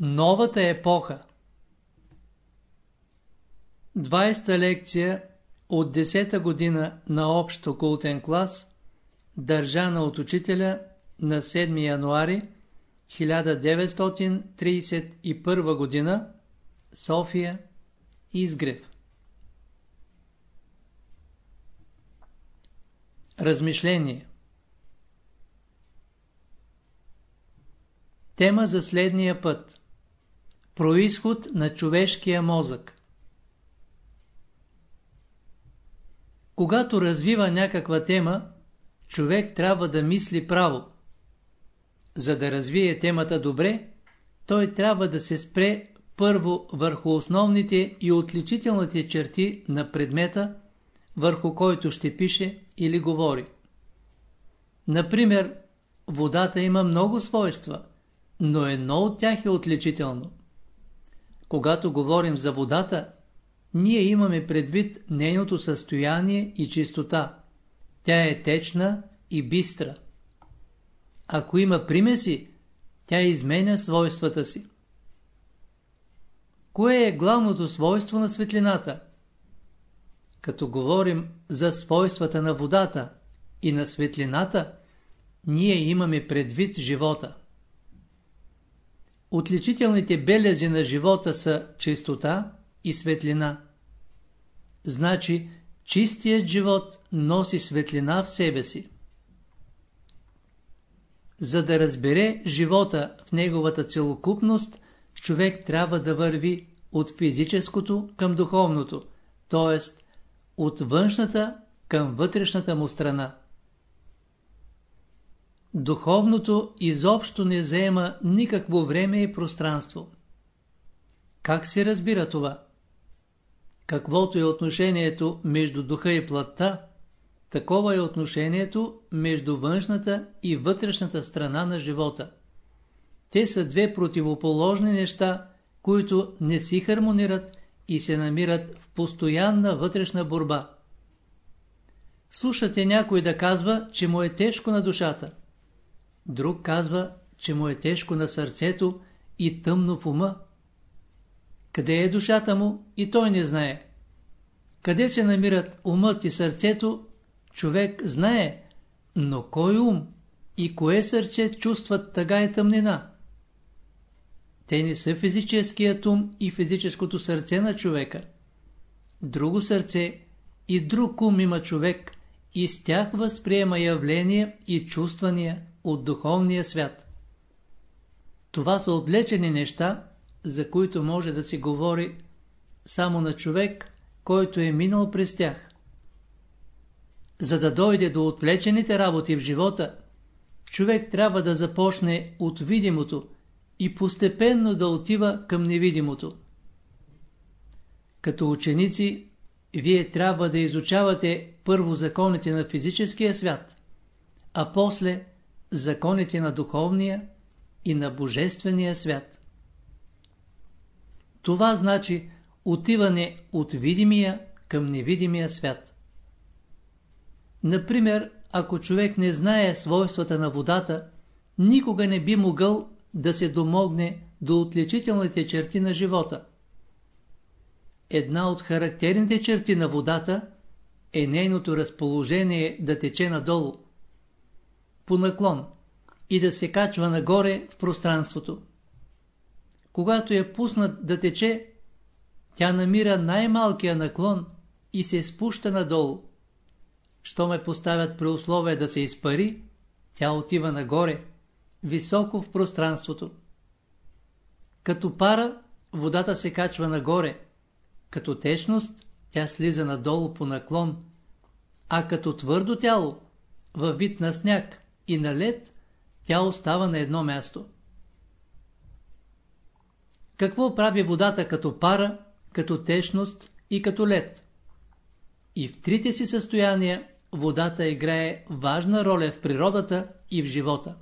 Новата епоха. 20-та лекция от 10-та година на общо култен клас, държана от учителя на 7 януари 1931 година, София, Изгрев. Размишление. Тема за следния път Происход на човешкия мозък Когато развива някаква тема, човек трябва да мисли право. За да развие темата добре, той трябва да се спре първо върху основните и отличителните черти на предмета, върху който ще пише или говори. Например, водата има много свойства, но едно от тях е отличително. Когато говорим за водата, ние имаме предвид нейното състояние и чистота. Тя е течна и бистра. Ако има примеси, тя изменя свойствата си. Кое е главното свойство на светлината? Като говорим за свойствата на водата и на светлината, ние имаме предвид живота. Отличителните белези на живота са чистота и светлина. Значи, чистият живот носи светлина в себе си. За да разбере живота в неговата целокупност, човек трябва да върви от физическото към духовното, т.е. от външната към вътрешната му страна. Духовното изобщо не заема никакво време и пространство. Как се разбира това? Каквото е отношението между духа и плътта, такова е отношението между външната и вътрешната страна на живота. Те са две противоположни неща, които не си хармонират и се намират в постоянна вътрешна борба. Слушате някой да казва, че му е тежко на душата. Друг казва, че му е тежко на сърцето и тъмно в ума. Къде е душата му и той не знае. Къде се намират умът и сърцето, човек знае, но кой ум и кое сърце чувстват тъга и тъмнина? Те не са физическият ум и физическото сърце на човека. Друго сърце и друг ум има човек и с тях възприема явления и чувствания от духовния свят. Това са отвлечени неща, за които може да се говори само на човек, който е минал през тях. За да дойде до отвлечените работи в живота, човек трябва да започне от видимото и постепенно да отива към невидимото. Като ученици, вие трябва да изучавате първо законите на физическия свят, а после законите на духовния и на божествения свят. Това значи отиване от видимия към невидимия свят. Например, ако човек не знае свойствата на водата, никога не би могъл да се домогне до отличителните черти на живота. Една от характерните черти на водата е нейното разположение да тече надолу, по наклон и да се качва нагоре в пространството. Когато е пуснат да тече, тя намира най-малкия наклон и се спуща надолу. Що ме поставят при условие да се изпари, тя отива нагоре, високо в пространството. Като пара, водата се качва нагоре, като течност, тя слиза надолу по наклон, а като твърдо тяло, във вид на сняг и на лед, тя остава на едно място. Какво прави водата като пара, като течност и като лед? И в трите си състояния водата играе важна роля в природата и в живота.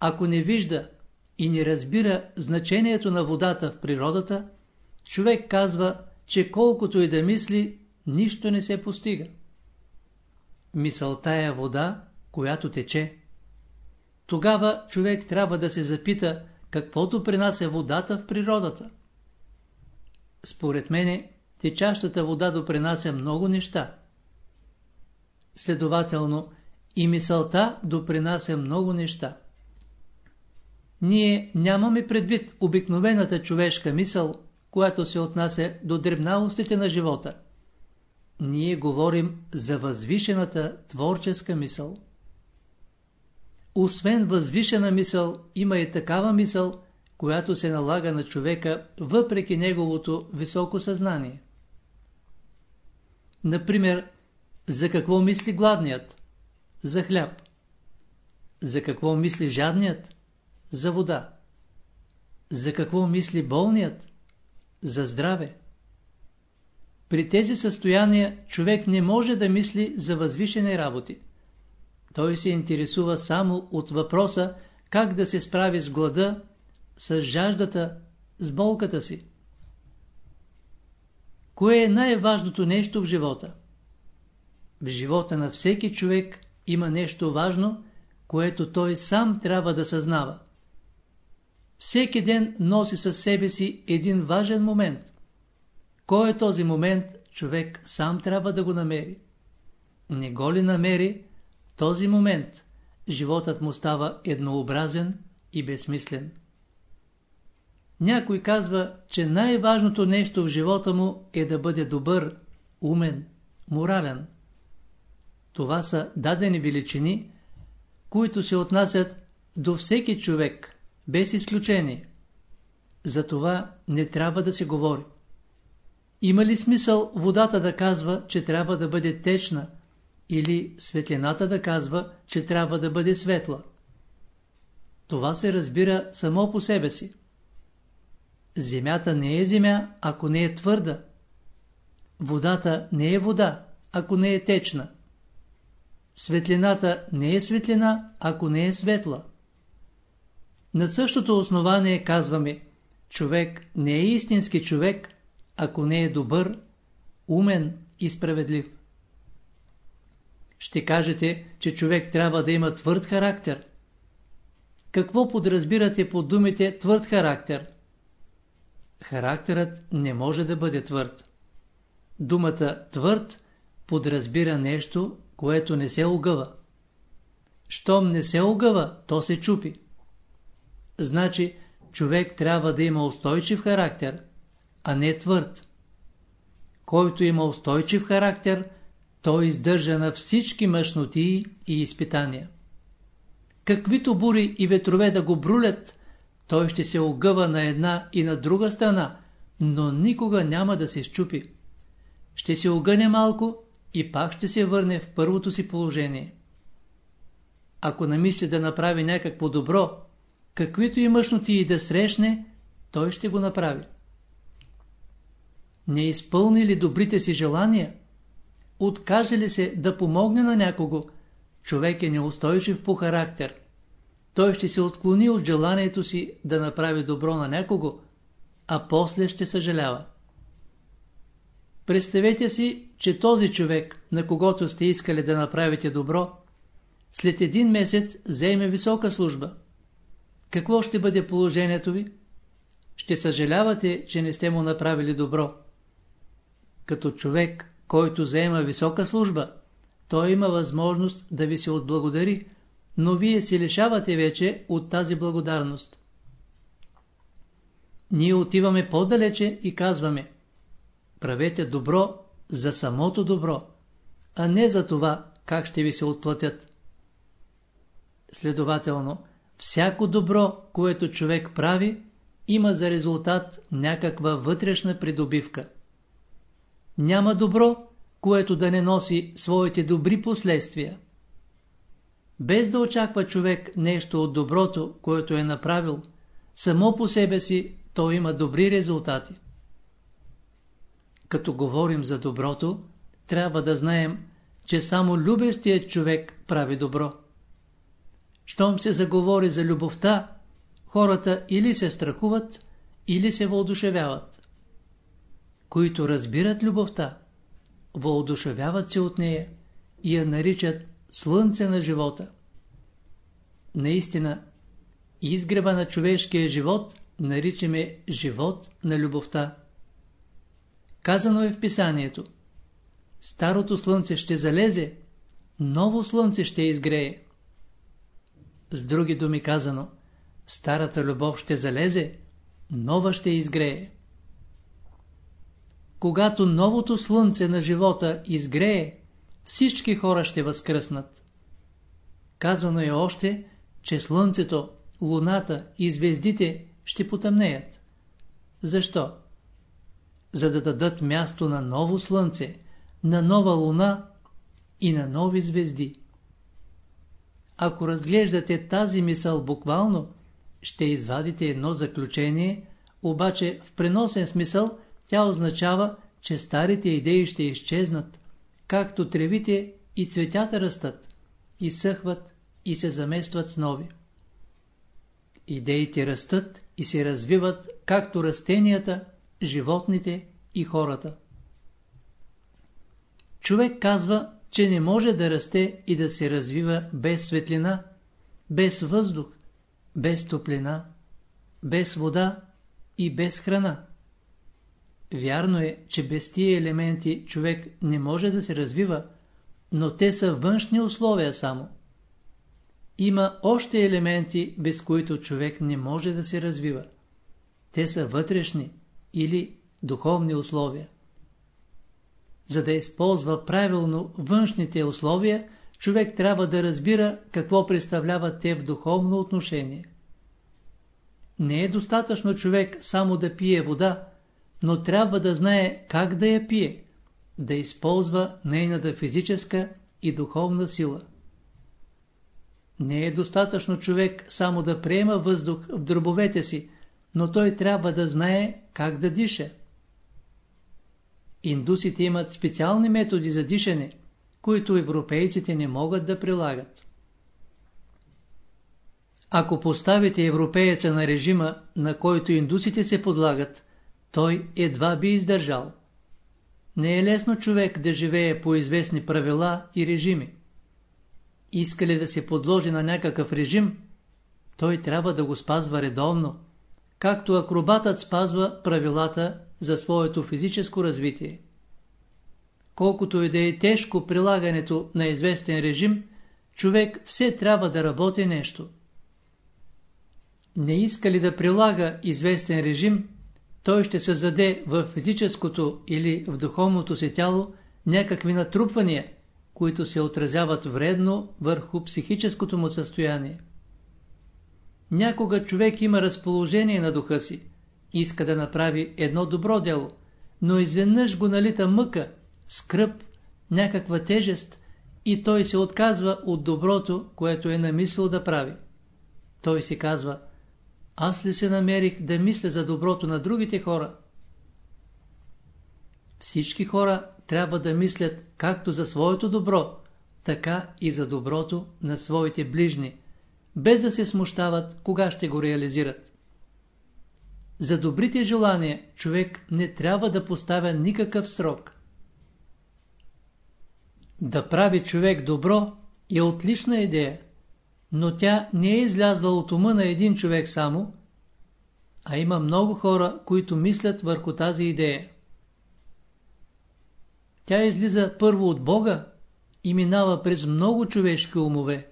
Ако не вижда и не разбира значението на водата в природата, човек казва, че колкото и да мисли, нищо не се постига. Мисълта е вода, която тече. Тогава човек трябва да се запита каквото принася водата в природата. Според мене, течащата вода допринася много неща. Следователно, и мисълта допринася много неща. Ние нямаме предвид обикновената човешка мисъл, която се отнася до дребналостите на живота. Ние говорим за възвишената творческа мисъл. Освен възвишена мисъл, има и такава мисъл, която се налага на човека въпреки неговото високо съзнание. Например, за какво мисли гладният? За хляб. За какво мисли жадният? За вода. За какво мисли болният? За здраве. При тези състояния човек не може да мисли за възвишени работи. Той се интересува само от въпроса как да се справи с глада, с жаждата, с болката си. Кое е най-важното нещо в живота? В живота на всеки човек има нещо важно, което той сам трябва да съзнава. Всеки ден носи със себе си един важен момент. Кой е този момент, човек сам трябва да го намери. Не го ли намери, този момент животът му става еднообразен и безсмислен. Някой казва, че най-важното нещо в живота му е да бъде добър, умен, морален. Това са дадени величини, които се отнасят до всеки човек, без изключение. За това не трябва да се говори. Има ли смисъл водата да казва, че трябва да бъде течна, или светлината да казва, че трябва да бъде светла? Това се разбира само по себе си. Земята не е земя, ако не е твърда. Водата не е вода, ако не е течна. Светлината не е светлина, ако не е светла. На същото основание казваме, човек не е истински човек, ако не е добър, умен и справедлив. Ще кажете, че човек трябва да има твърд характер. Какво подразбирате под думите твърд характер? Характерът не може да бъде твърд. Думата твърд подразбира нещо, което не се огъва. Щом не се огъва, то се чупи. Значи, човек трябва да има устойчив характер, а не твърд. Който има устойчив характер, той издържа на всички мъжноти и изпитания. Каквито бури и ветрове да го брулят, той ще се огъва на една и на друга страна, но никога няма да се щупи. Ще се огъне малко и пак ще се върне в първото си положение. Ако намисли да направи някакво добро, каквито и мъжноти и да срещне, той ще го направи. Не изпълни ли добрите си желания? Откаже ли се да помогне на някого? Човек е неустойчив по характер. Той ще се отклони от желанието си да направи добро на някого, а после ще съжалява. Представете си, че този човек, на когото сте искали да направите добро, след един месец заеме висока служба. Какво ще бъде положението ви? Ще съжалявате, че не сте му направили добро. Като човек, който заема висока служба, той има възможност да ви се отблагодари, но вие се лишавате вече от тази благодарност. Ние отиваме по-далече и казваме Правете добро за самото добро, а не за това как ще ви се отплатят. Следователно, всяко добро, което човек прави, има за резултат някаква вътрешна придобивка. Няма добро, което да не носи своите добри последствия. Без да очаква човек нещо от доброто, което е направил, само по себе си то има добри резултати. Като говорим за доброто, трябва да знаем, че само любещият човек прави добро. Щом се заговори за любовта, хората или се страхуват, или се въодушевяват. Които разбират любовта, въодушевяват се от нея и я наричат слънце на живота. Наистина, изгрева на човешкия живот наричаме живот на любовта. Казано е в писанието. Старото слънце ще залезе, ново слънце ще изгрее. С други думи казано, старата любов ще залезе, нова ще изгрее. Когато новото слънце на живота изгрее, всички хора ще възкръснат. Казано е още, че слънцето, луната и звездите ще потъмнеят. Защо? За да дадат място на ново слънце, на нова луна и на нови звезди. Ако разглеждате тази мисъл буквално, ще извадите едно заключение, обаче в преносен смисъл тя означава, че старите идеи ще изчезнат, както тревите и цветята растат, изсъхват и се заместват с нови. Идеите растат и се развиват, както растенията, животните и хората. Човек казва, че не може да расте и да се развива без светлина, без въздух, без топлина, без вода и без храна. Вярно е, че без тия елементи човек не може да се развива, но те са външни условия само. Има още елементи, без които човек не може да се развива. Те са вътрешни или духовни условия. За да използва правилно външните условия, човек трябва да разбира какво представляват те в духовно отношение. Не е достатъчно човек само да пие вода, но трябва да знае как да я пие, да използва нейната физическа и духовна сила. Не е достатъчно човек само да приема въздух в дробовете си, но той трябва да знае как да диша. Индусите имат специални методи за дишане, които европейците не могат да прилагат. Ако поставите европееца на режима, на който индусите се подлагат, той едва би издържал. Не е лесно човек да живее по известни правила и режими. Иска ли да се подложи на някакъв режим, той трябва да го спазва редовно, както акробатът спазва правилата за своето физическо развитие. Колкото и да е тежко прилагането на известен режим, човек все трябва да работи нещо. Не иска ли да прилага известен режим, той ще създаде в физическото или в духовното си тяло някакви натрупвания, които се отразяват вредно върху психическото му състояние. Някога човек има разположение на духа си, иска да направи едно добро дело, но изведнъж го налита мъка, скръп, някаква тежест и той се отказва от доброто, което е намислил да прави. Той си казва – аз ли се намерих да мисля за доброто на другите хора? Всички хора трябва да мислят както за своето добро, така и за доброто на своите ближни, без да се смущават кога ще го реализират. За добрите желания човек не трябва да поставя никакъв срок. Да прави човек добро е отлична идея но тя не е излязла от ума на един човек само, а има много хора, които мислят върху тази идея. Тя излиза първо от Бога и минава през много човешки умове.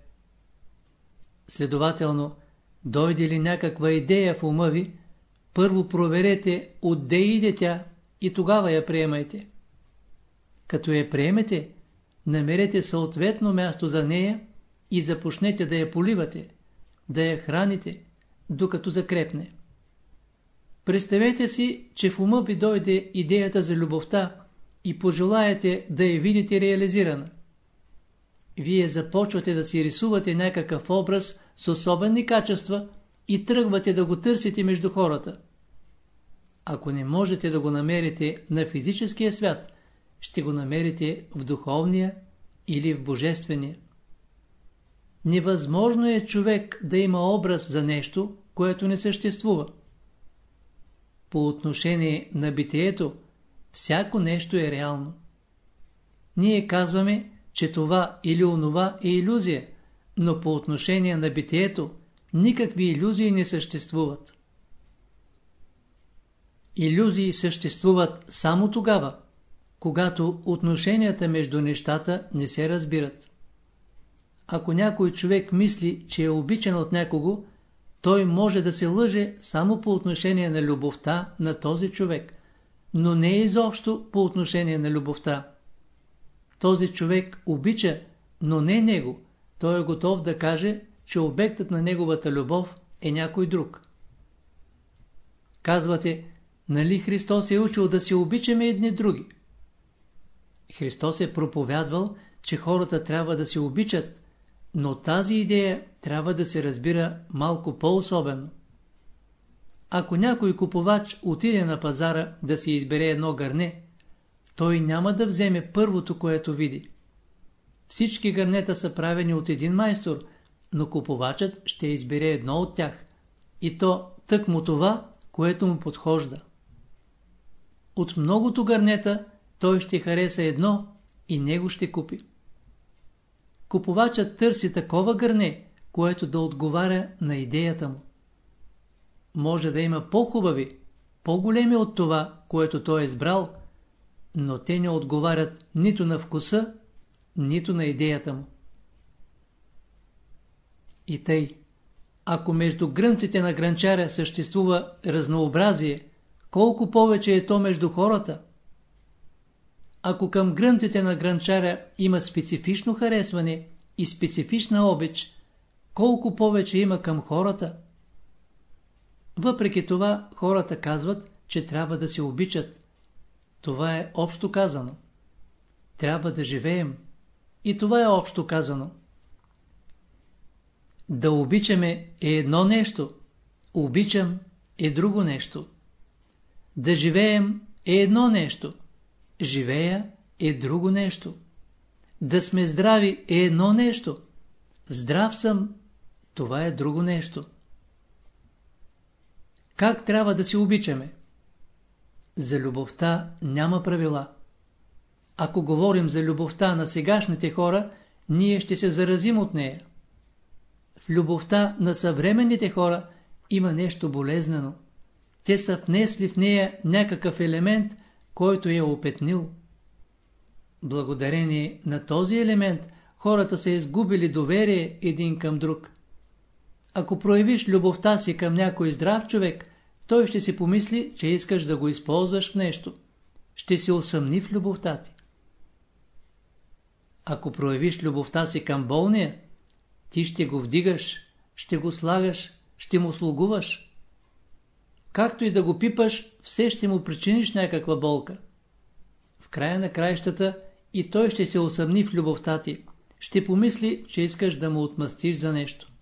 Следователно, дойде ли някаква идея в ума ви, първо проверете отде иде тя и тогава я приемайте. Като я приемете, намерете съответно място за нея и започнете да я поливате, да я храните, докато закрепне. Представете си, че в ума ви дойде идеята за любовта и пожелаете да я видите реализирана. Вие започвате да си рисувате някакъв образ с особени качества и тръгвате да го търсите между хората. Ако не можете да го намерите на физическия свят, ще го намерите в духовния или в божествения. Невъзможно е човек да има образ за нещо, което не съществува. По отношение на битието, всяко нещо е реално. Ние казваме, че това или онова е иллюзия, но по отношение на битието, никакви иллюзии не съществуват. Иллюзии съществуват само тогава, когато отношенията между нещата не се разбират. Ако някой човек мисли, че е обичан от някого, той може да се лъже само по отношение на любовта на този човек, но не изобщо по отношение на любовта. Този човек обича, но не него. Той е готов да каже, че обектът на неговата любов е някой друг. Казвате, нали Христос е учил да се обичаме едни други? Христос е проповядвал, че хората трябва да се обичат, но тази идея трябва да се разбира малко по-особено. Ако някой купувач отиде на пазара да си избере едно гърне, той няма да вземе първото, което види. Всички гърнета са правени от един майстор, но купувачът ще избере едно от тях. И то тъкмо това, което му подхожда. От многото гърнета той ще хареса едно и него ще купи. Купувачът търси такова гърне, което да отговаря на идеята му. Може да има по-хубави, по-големи от това, което той е избрал, но те не отговарят нито на вкуса, нито на идеята му. И тъй, ако между грънците на гранчаря съществува разнообразие, колко повече е то между хората? Ако към грънците на гранчаря има специфично харесване и специфична обич, колко повече има към хората? Въпреки това, хората казват, че трябва да се обичат. Това е общо казано. Трябва да живеем. И това е общо казано. Да обичаме е едно нещо, обичам е друго нещо. Да живеем е едно нещо, живея е друго нещо. Да сме здрави е едно нещо, здрав съм, това е друго нещо. Как трябва да си обичаме? За любовта няма правила. Ако говорим за любовта на сегашните хора, ние ще се заразим от нея. В любовта на съвременните хора има нещо болезнено. Те са внесли в нея някакъв елемент, който е опетнил. Благодарение на този елемент хората са изгубили доверие един към друг. Ако проявиш любовта си към някой здрав човек, той ще си помисли, че искаш да го използваш в нещо. Ще се усъмни в любовта ти. Ако проявиш любовта си към болния, ти ще го вдигаш, ще го слагаш, ще му слугуваш. Както и да го пипаш, все ще му причиниш някаква болка. В края на краищата и той ще се усъмни в любовта ти. Ще помисли, че искаш да му отмъстиш за нещо.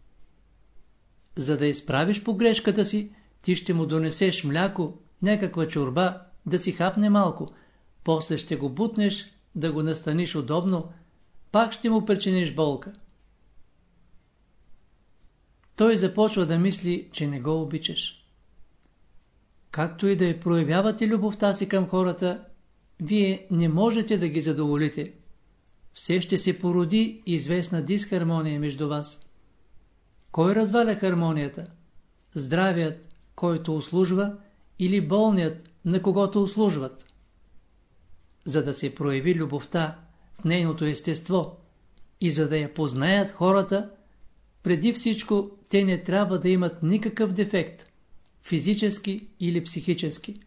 За да изправиш погрешката си, ти ще му донесеш мляко, някаква чорба, да си хапне малко. После ще го бутнеш, да го настаниш удобно, пак ще му причиниш болка. Той започва да мисли, че не го обичаш. Както и да я проявявате любовта си към хората, вие не можете да ги задоволите. Все ще се породи известна дисхармония между вас. Кой разваля хармонията? Здравият, който услужва, или болният, на когото услужват? За да се прояви любовта в нейното естество и за да я познаят хората, преди всичко те не трябва да имат никакъв дефект, физически или психически.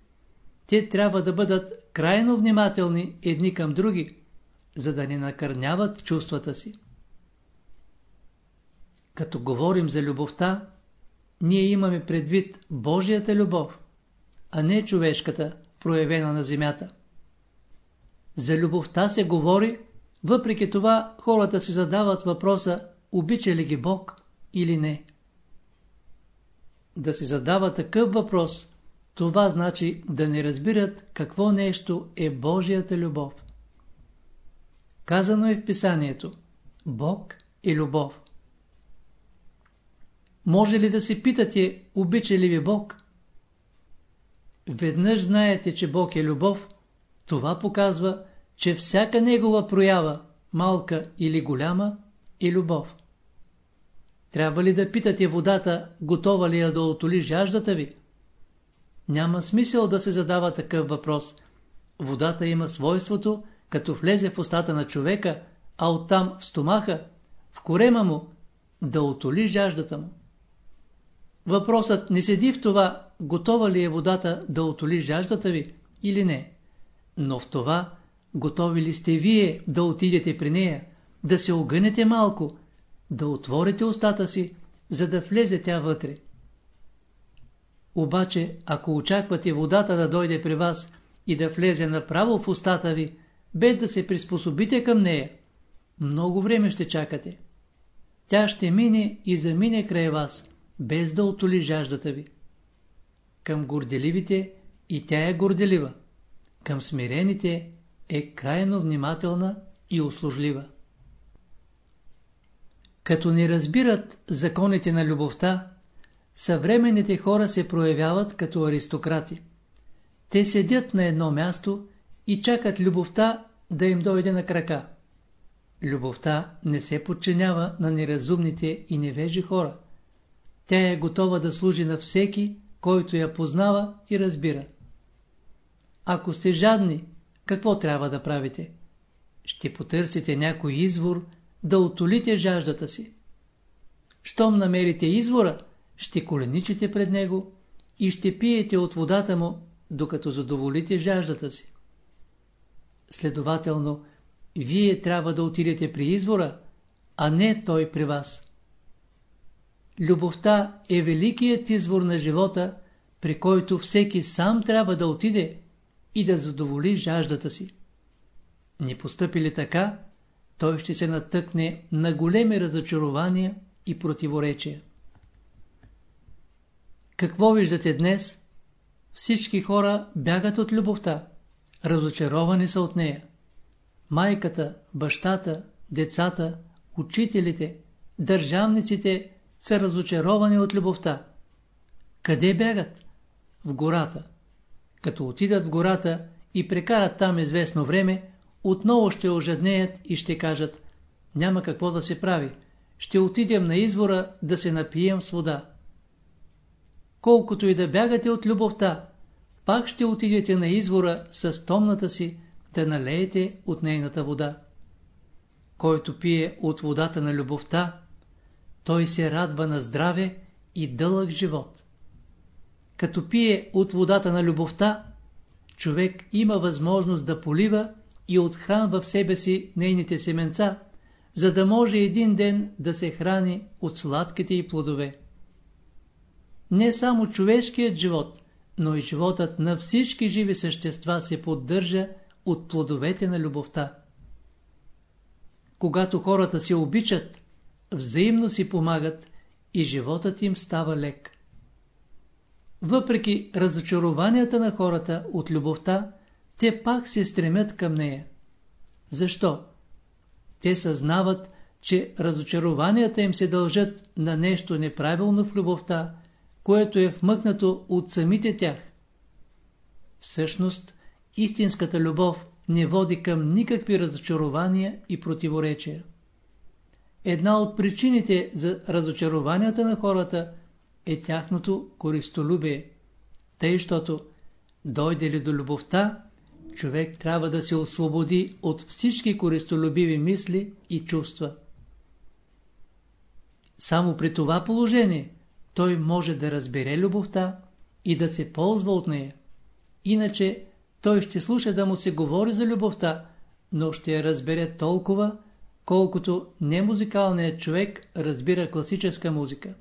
Те трябва да бъдат крайно внимателни едни към други, за да не накърняват чувствата си. Като говорим за любовта, ние имаме предвид Божията любов, а не човешката, проявена на земята. За любовта се говори, въпреки това хората си задават въпроса, обича ли ги Бог или не. Да се задава такъв въпрос, това значи да не разбират какво нещо е Божията любов. Казано е в писанието, Бог е любов. Може ли да се питате, обича ли ви Бог? Веднъж знаете, че Бог е любов, това показва, че всяка негова проява, малка или голяма, е любов. Трябва ли да питате водата, готова ли е да отоли жаждата ви? Няма смисъл да се задава такъв въпрос. Водата има свойството, като влезе в устата на човека, а оттам в стомаха, в корема му, да отоли жаждата му. Въпросът не седи в това, готова ли е водата да отоли жаждата ви или не, но в това, готови ли сте вие да отидете при нея, да се огънете малко, да отворите устата си, за да влезе тя вътре. Обаче, ако очаквате водата да дойде при вас и да влезе направо в устата ви, без да се приспособите към нея, много време ще чакате. Тя ще мине и замине край вас, без да отоли жаждата ви. Към горделивите и тя е горделива. Към смирените е крайно внимателна и услужлива. Като не разбират законите на любовта, съвременните хора се проявяват като аристократи. Те седят на едно място и чакат любовта да им дойде на крака. Любовта не се подчинява на неразумните и невежи хора. Тя е готова да служи на всеки, който я познава и разбира. Ако сте жадни, какво трябва да правите? Ще потърсите някой извор, да отолите жаждата си. Щом намерите извора, ще коленичите пред него и ще пиете от водата му, докато задоволите жаждата си. Следователно, вие трябва да отидете при извора, а не той при вас. Любовта е великият извор на живота, при който всеки сам трябва да отиде и да задоволи жаждата си. Не постъпили така, той ще се натъкне на големи разочарования и противоречия. Какво виждате днес? Всички хора бягат от любовта, разочаровани са от нея. Майката, бащата, децата, учителите, държавниците са разочаровани от любовта. Къде бягат? В гората. Като отидат в гората и прекарат там известно време, отново ще ожеднеят и ще кажат няма какво да се прави, ще отидем на извора да се напием с вода. Колкото и да бягате от любовта, пак ще отидете на извора с томната си да налеете от нейната вода. Който пие от водата на любовта, той се радва на здраве и дълъг живот. Като пие от водата на любовта, човек има възможност да полива и отхранва в себе си нейните семенца, за да може един ден да се храни от сладките и плодове. Не само човешкият живот, но и животът на всички живи същества се поддържа от плодовете на любовта. Когато хората се обичат, взаимно си помагат и животът им става лек. Въпреки разочарованията на хората от любовта, те пак се стремят към нея. Защо? Те съзнават, че разочарованията им се дължат на нещо неправилно в любовта, което е вмъкнато от самите тях. Всъщност, истинската любов не води към никакви разочарования и противоречия. Една от причините за разочарованията на хората е тяхното користолюбие, тъй, щото дойде ли до любовта, човек трябва да се освободи от всички користолюбиви мисли и чувства. Само при това положение той може да разбере любовта и да се ползва от нея. Иначе той ще слуша да му се говори за любовта, но ще я разбере толкова, колкото немузикалният човек разбира класическа музика.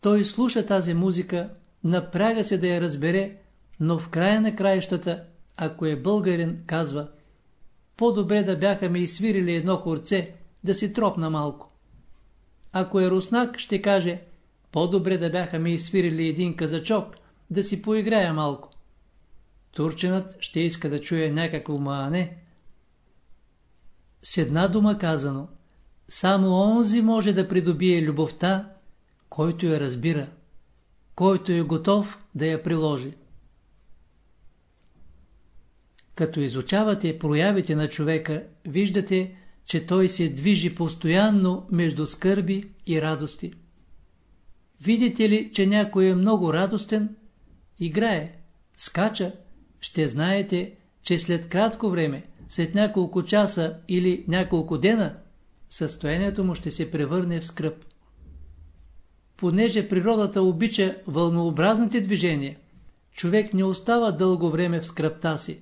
Той слуша тази музика, напряга се да я разбере, но в края на краищата, ако е българин, казва по-добре да бяха ми изсвирили едно хорце, да си тропна малко. Ако е руснак, ще каже по-добре да бяха ми изсвирили един казачок, да си поиграя малко. Турченът ще иска да чуе някакво маане. С една дума казано, само онзи може да придобие любовта, който я разбира, който е готов да я приложи. Като изучавате проявите на човека, виждате, че той се движи постоянно между скърби и радости. Видите ли, че някой е много радостен, играе, скача, ще знаете, че след кратко време, след няколко часа или няколко дена, състоянието му ще се превърне в скръп. Понеже природата обича вълнообразните движения, човек не остава дълго време в скръпта си.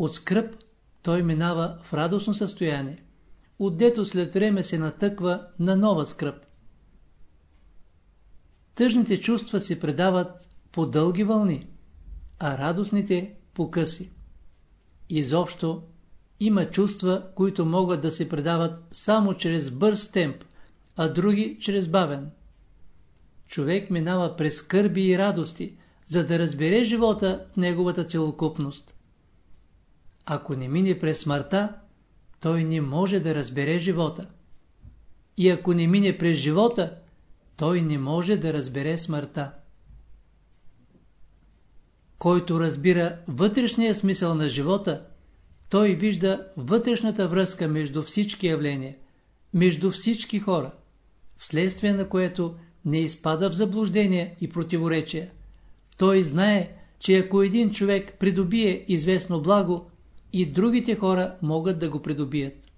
От скръп той минава в радостно състояние, отдето след време се натъква на нова скръп. Тъжните чувства се предават по дълги вълни, а радостните по къси. Изобщо има чувства, които могат да се предават само чрез бърз темп, а други чрез бавен. Човек минава през скърби и радости, за да разбере живота в неговата целокупност. Ако не мине през смъртта, той не може да разбере живота. И ако не мине през живота, той не може да разбере смъртта. Който разбира вътрешния смисъл на живота, той вижда вътрешната връзка между всички явления, между всички хора, вследствие на което не изпада в заблуждение и противоречия. Той знае, че ако един човек придобие известно благо, и другите хора могат да го придобият.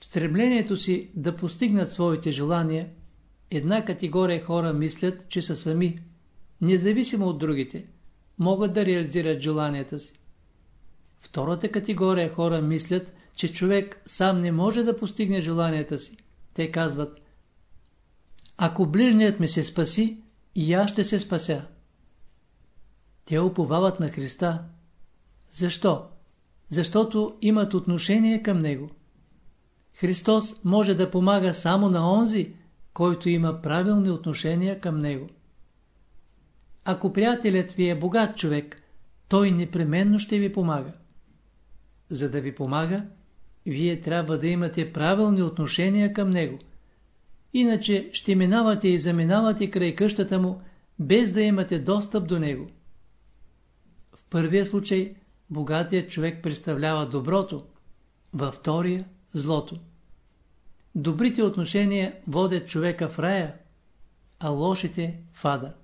В стремлението си да постигнат своите желания, една категория хора мислят, че са сами, независимо от другите, могат да реализират желанията си. Втората категория хора мислят, че човек сам не може да постигне желанията си. Те казват, ако ближният ми се спаси, и аз ще се спася. Те уповават на Христа. Защо? Защото имат отношение към Него. Христос може да помага само на онзи, който има правилни отношения към Него. Ако приятелят ви е богат човек, той непременно ще ви помага. За да ви помага, вие трябва да имате правилни отношения към него. Иначе ще минавате и заминавате край къщата му, без да имате достъп до него. Първия случай, богатият човек представлява доброто, във втория – злото. Добрите отношения водят човека в рая, а лошите – в ада.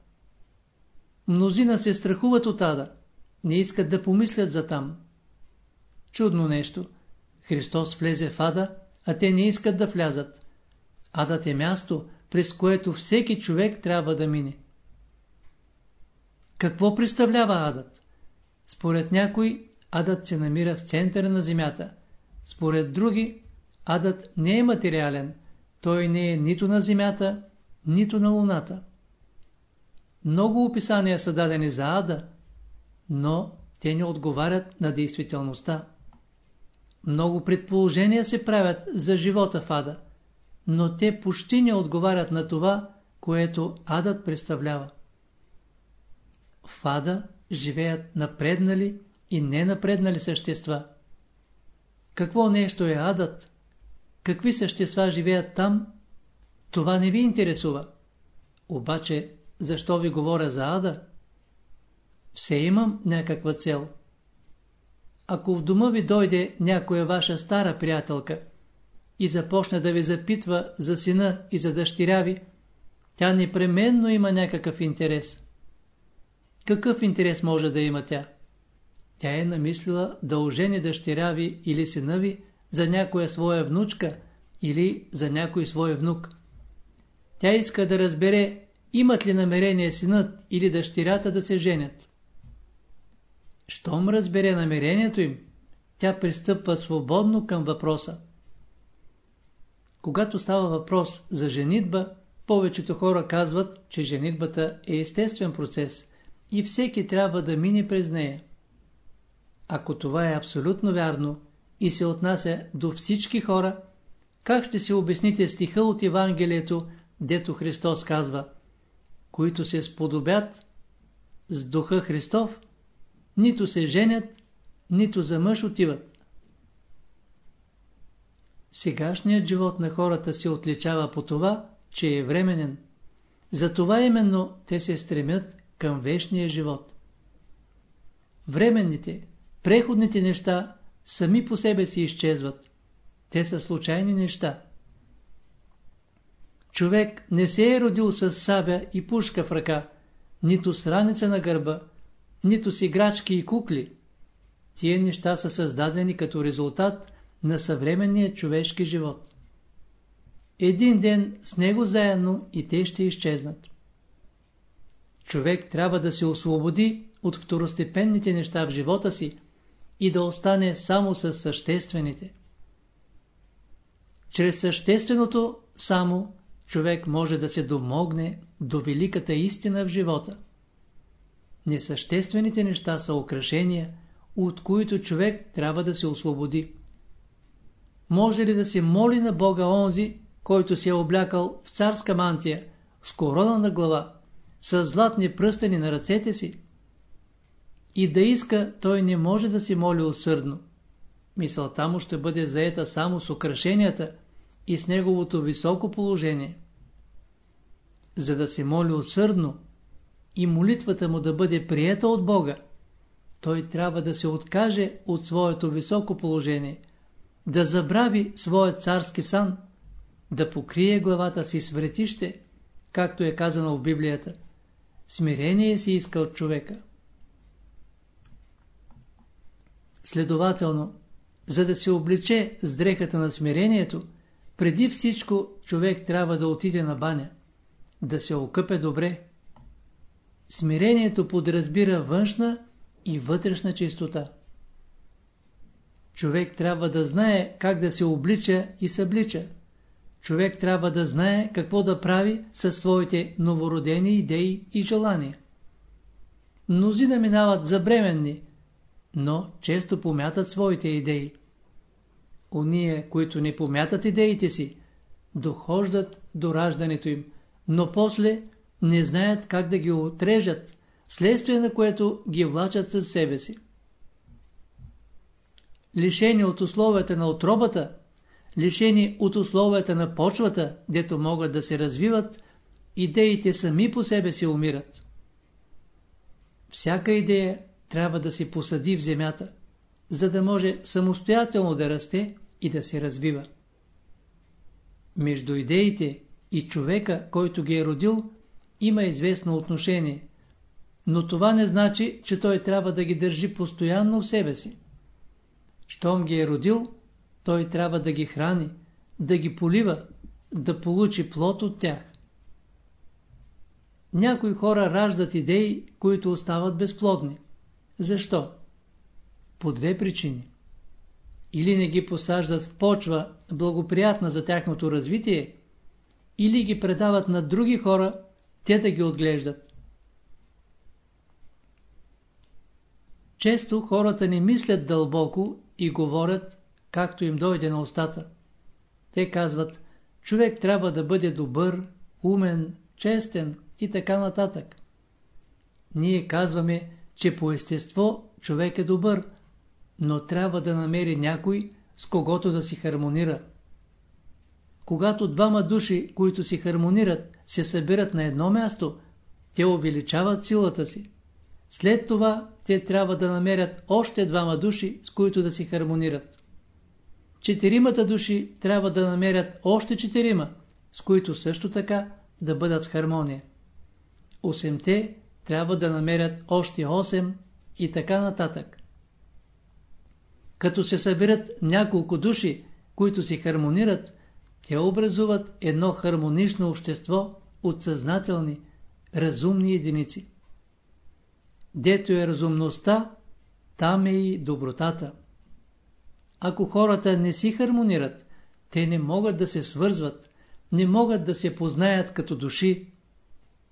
Мнозина се страхуват от ада, не искат да помислят за там. Чудно нещо. Христос влезе в ада, а те не искат да влязат. Адът е място, през което всеки човек трябва да мине. Какво представлява адът? Според някой, адът се намира в центъра на земята. Според други, адът не е материален. Той не е нито на земята, нито на луната. Много описания са дадени за ада, но те не отговарят на действителността. Много предположения се правят за живота в ада, но те почти не отговарят на това, което адът представлява. В ада живеят напреднали и ненапреднали същества. Какво нещо е адът? Какви същества живеят там? Това не ви интересува. Обаче, защо ви говоря за ада? Все имам някаква цел. Ако в дома ви дойде някоя ваша стара приятелка и започне да ви запитва за сина и за дъщеря ви, тя непременно има някакъв интерес. Какъв интерес може да има тя? Тя е намислила да ожени дъщеря ви или сина ви за някоя своя внучка или за някой свой внук. Тя иска да разбере имат ли намерение синът или дъщерята да се женят. Щом разбере намерението им, тя пристъпва свободно към въпроса. Когато става въпрос за женитба, повечето хора казват, че женитбата е естествен процес и всеки трябва да мине през нея. Ако това е абсолютно вярно и се отнася до всички хора, как ще си обясните стиха от Евангелието, дето Христос казва, които се сподобят с Духа Христов, нито се женят, нито за мъж отиват. Сегашният живот на хората се отличава по това, че е временен. Затова именно те се стремят към вечния живот. Временните, преходните неща сами по себе си изчезват. Те са случайни неща. Човек не се е родил с сабя и пушка в ръка, нито с раница на гърба, нито с играчки и кукли. Тие неща са създадени като резултат на съвременния човешки живот. Един ден с него заедно и те ще изчезнат. Човек трябва да се освободи от второстепенните неща в живота си и да остане само с съществените. Чрез същественото само човек може да се домогне до великата истина в живота. Несъществените неща са украшения, от които човек трябва да се освободи. Може ли да се моли на Бога онзи, който се е облякал в царска мантия, с корона на глава, с златни пръстени на ръцете си? И да иска, той не може да си моли усърдно. Мисълта му ще бъде заета само с украшенията и с неговото високо положение. За да се моли усърдно и молитвата му да бъде приета от Бога, той трябва да се откаже от своето високо положение, да забрави своя царски сан, да покрие главата си с вретище, както е казано в Библията. Смирение си иска от човека. Следователно, за да се обличе с дрехата на смирението, преди всичко човек трябва да отиде на баня, да се окъпе добре. Смирението подразбира външна и вътрешна чистота. Човек трябва да знае как да се облича и съблича. Човек трябва да знае какво да прави със своите новородени идеи и желания. Мнози да минават за бременни, но често помятат своите идеи. Ония, които не помятат идеите си, дохождат до раждането им, но после не знаят как да ги отрежат, вследствие на което ги влачат със себе си. Лишени от условията на отробата, лишени от условията на почвата, дето могат да се развиват, идеите сами по себе си умират. Всяка идея трябва да се посади в земята, за да може самостоятелно да расте и да се развива. Между идеите и човека, който ги е родил, има известно отношение, но това не значи, че той трябва да ги държи постоянно в себе си. Щом ги е родил, той трябва да ги храни, да ги полива, да получи плод от тях. Някои хора раждат идеи, които остават безплодни. Защо? По две причини. Или не ги посаждат в почва, благоприятна за тяхното развитие, или ги предават на други хора, те да ги отглеждат. Често хората не мислят дълбоко и говорят, както им дойде на устата. Те казват, човек трябва да бъде добър, умен, честен и така нататък. Ние казваме, че по естество човек е добър, но трябва да намери някой, с когото да си хармонира. Когато двама души, които си хармонират, се събират на едно място, те увеличават силата си. След това те трябва да намерят още двама души, с които да си хармонират. Четиримата души трябва да намерят още четирима, с които също така да бъдат в хармония. Осемте трябва да намерят още 8 и така нататък. Като се съберат няколко души, които си хармонират, те образуват едно хармонично общество от съзнателни, разумни единици. Дето е разумността, там е и добротата. Ако хората не си хармонират, те не могат да се свързват, не могат да се познаят като души,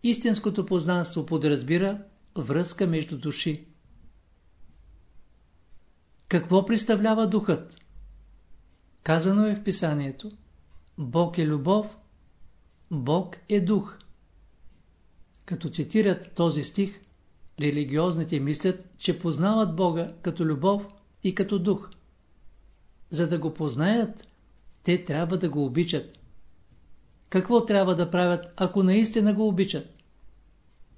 Истинското познанство подразбира връзка между души. Какво представлява духът? Казано е в писанието. Бог е любов, Бог е дух. Като цитират този стих, религиозните мислят, че познават Бога като любов и като дух. За да го познаят, те трябва да го обичат. Какво трябва да правят, ако наистина го обичат?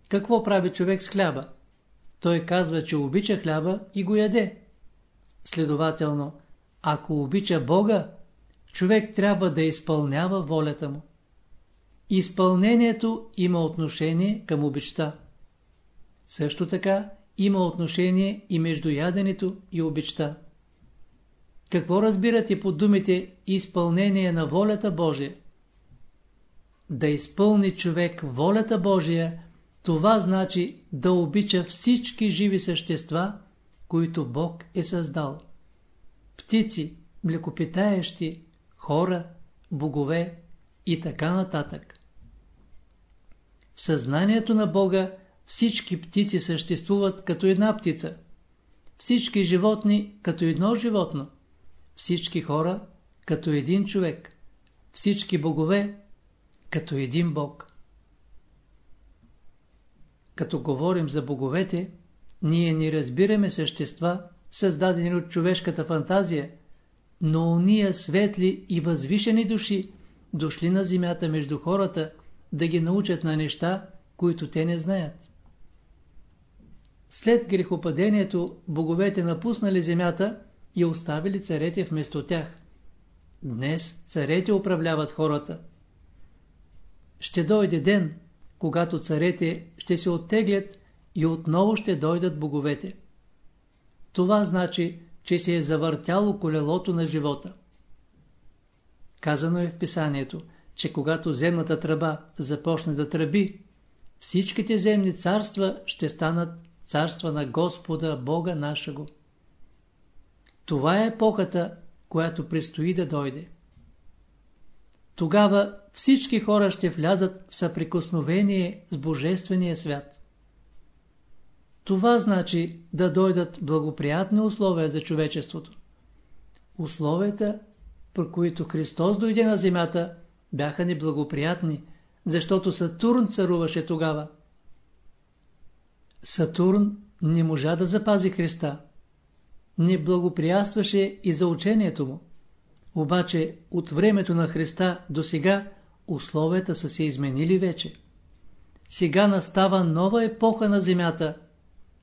Какво прави човек с хляба? Той казва, че обича хляба и го яде. Следователно, ако обича Бога, човек трябва да изпълнява волята му. Изпълнението има отношение към обичта. Също така има отношение и между яденето и обичта. Какво разбирате под думите изпълнение на волята Божия? Да изпълни човек волята Божия, това значи да обича всички живи същества, които Бог е създал. Птици, млекопитаещи, хора, богове и така нататък. В съзнанието на Бога всички птици съществуват като една птица, всички животни като едно животно, всички хора като един човек, всички богове като един бог. Като говорим за боговете, ние не разбираме същества, създадени от човешката фантазия, но уния светли и възвишени души, дошли на земята между хората, да ги научат на неща, които те не знаят. След грехопадението, боговете напуснали земята и оставили царете вместо тях. Днес царете управляват хората. Ще дойде ден, когато царете ще се оттеглят и отново ще дойдат боговете. Това значи, че се е завъртяло колелото на живота. Казано е в писанието, че когато земната тръба започне да тръби, всичките земни царства ще станат царства на Господа Бога нашего. Това е епохата, която предстои да дойде. Тогава всички хора ще влязат в съприкосновение с Божествения свят. Това значи да дойдат благоприятни условия за човечеството. Условията, по които Христос дойде на земята, бяха неблагоприятни, защото Сатурн царуваше тогава. Сатурн не можа да запази Христа. Не благоприятстваше и за учението му. Обаче от времето на Христа до сега условията са се изменили вече. Сега настава нова епоха на Земята,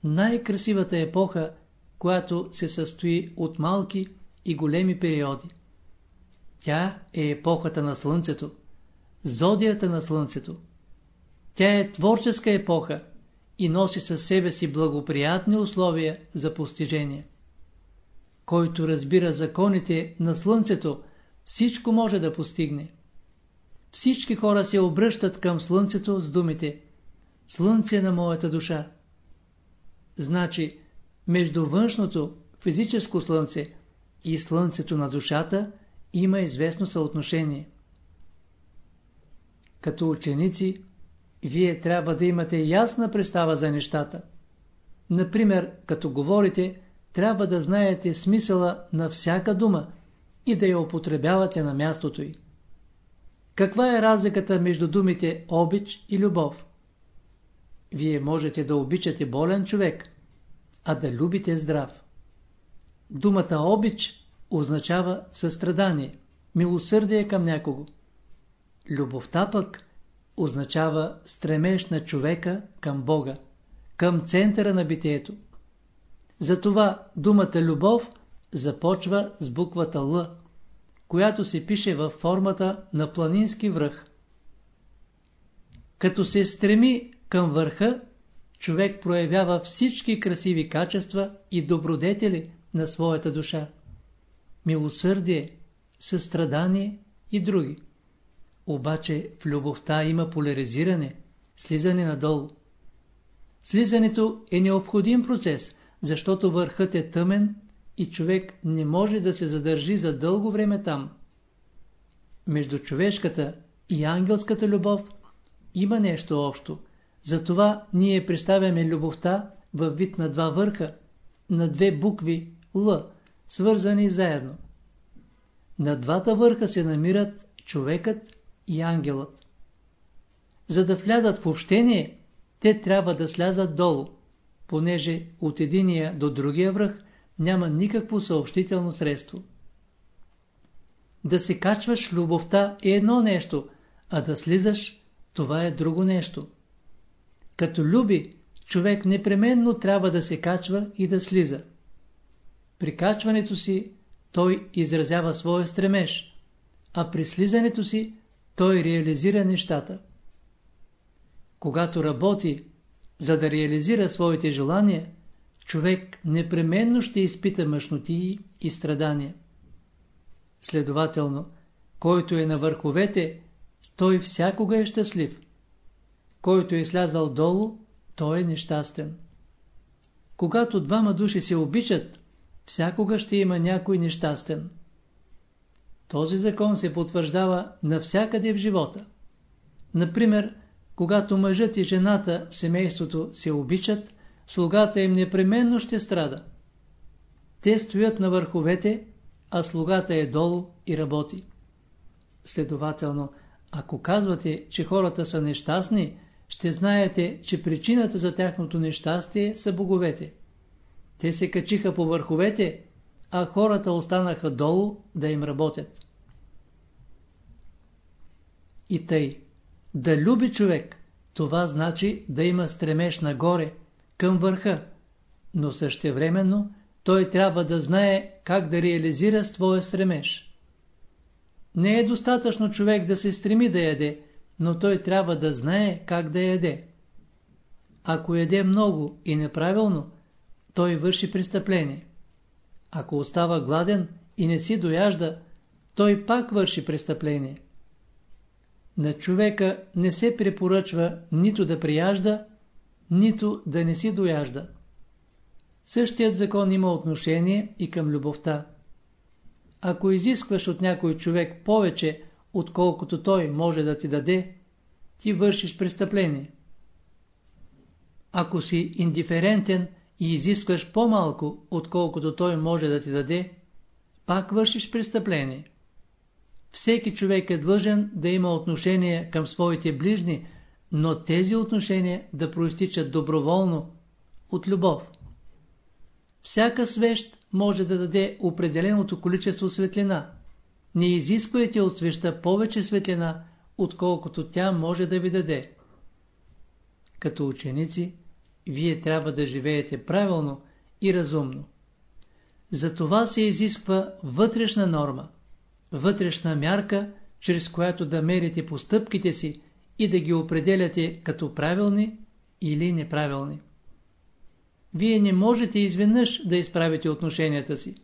най-красивата епоха, която се състои от малки и големи периоди. Тя е епохата на Слънцето, зодията на Слънцето. Тя е творческа епоха и носи със себе си благоприятни условия за постижение. Който разбира законите на Слънцето, всичко може да постигне. Всички хора се обръщат към Слънцето с думите Слънце на моята душа. Значи, между външното, физическо Слънце и Слънцето на душата има известно съотношение. Като ученици, вие трябва да имате ясна представа за нещата. Например, като говорите, трябва да знаете смисъла на всяка дума и да я употребявате на мястото й. Каква е разликата между думите обич и любов? Вие можете да обичате болен човек, а да любите здрав. Думата обич означава състрадание, милосърдие към някого. Любовта пък означава стремеж на човека към Бога, към центъра на битието. Затова думата любов започва с буквата Л, която се пише във формата на планински връх. Като се стреми към върха, човек проявява всички красиви качества и добродетели на своята душа. Милосърдие, състрадание и други. Обаче в любовта има поляризиране, слизане надолу. Слизането е необходим процес, защото върхът е тъмен и човек не може да се задържи за дълго време там. Между човешката и ангелската любов има нещо общо. Затова ние представяме любовта във вид на два върха, на две букви Л, свързани заедно. На двата върха се намират човекът и ангелът. За да влязат в общение, те трябва да слязат долу, понеже от единия до другия връх няма никакво съобщително средство. Да се качваш любовта е едно нещо, а да слизаш, това е друго нещо. Като люби, човек непременно трябва да се качва и да слиза. При качването си той изразява своя стремеж, а при слизането си той реализира нещата. Когато работи, за да реализира своите желания, човек непременно ще изпита мъжноти и страдания. Следователно, който е на върховете, той всякога е щастлив. Който е слязал долу, той е нещастен. Когато двама души се обичат, всякога ще има някой нещастен. Този закон се потвърждава навсякъде в живота. Например, когато мъжът и жената в семейството се обичат, слугата им непременно ще страда. Те стоят на върховете, а слугата е долу и работи. Следователно, ако казвате, че хората са нещастни, ще знаете, че причината за тяхното нещастие са боговете. Те се качиха по върховете, а хората останаха долу да им работят. И тъй, да люби човек, това значи да има стремеж нагоре, към върха, но същевременно той трябва да знае как да реализира своя стремеж. Не е достатъчно човек да се стреми да яде, но той трябва да знае как да яде. Ако яде много и неправилно, той върши престъпление. Ако остава гладен и не си дояжда, той пак върши престъпление. На човека не се препоръчва нито да прияжда, нито да не си дояжда. Същият закон има отношение и към любовта. Ако изискваш от някой човек повече, отколкото той може да ти даде, ти вършиш престъпление. Ако си индиферентен и изискваш по-малко, отколкото той може да ти даде, пак вършиш престъпление. Всеки човек е длъжен да има отношение към своите ближни, но тези отношения да проистичат доброволно, от любов. Всяка свещ може да даде определеното количество светлина. Не изисквайте от свеща повече светлина, отколкото тя може да ви даде. Като ученици, вие трябва да живеете правилно и разумно. За това се изисква вътрешна норма, вътрешна мярка, чрез която да мерите постъпките си и да ги определяте като правилни или неправилни. Вие не можете изведнъж да изправите отношенията си.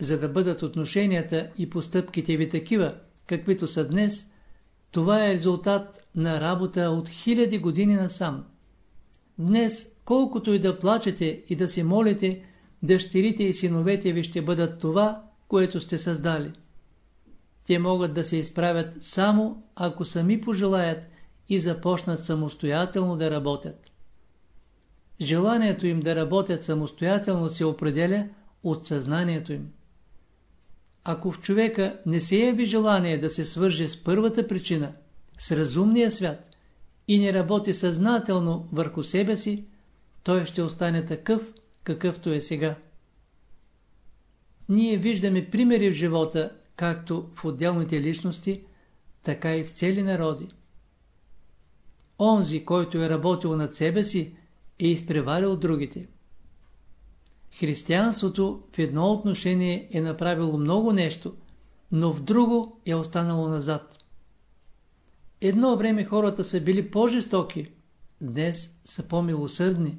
За да бъдат отношенията и постъпките ви такива, каквито са днес, това е резултат на работа от хиляди години насам. Днес, колкото и да плачете и да се молите, дъщерите и синовете ви ще бъдат това, което сте създали. Те могат да се изправят само, ако сами пожелаят и започнат самостоятелно да работят. Желанието им да работят самостоятелно се определя от съзнанието им. Ако в човека не се яви желание да се свърже с първата причина, с разумния свят, и не работи съзнателно върху себе си, той ще остане такъв, какъвто е сега. Ние виждаме примери в живота, както в отделните личности, така и в цели народи. Онзи, който е работил над себе си, е изпреварил другите. Християнството в едно отношение е направило много нещо, но в друго е останало назад. Едно време хората са били по-жестоки, днес са по-милосърдни.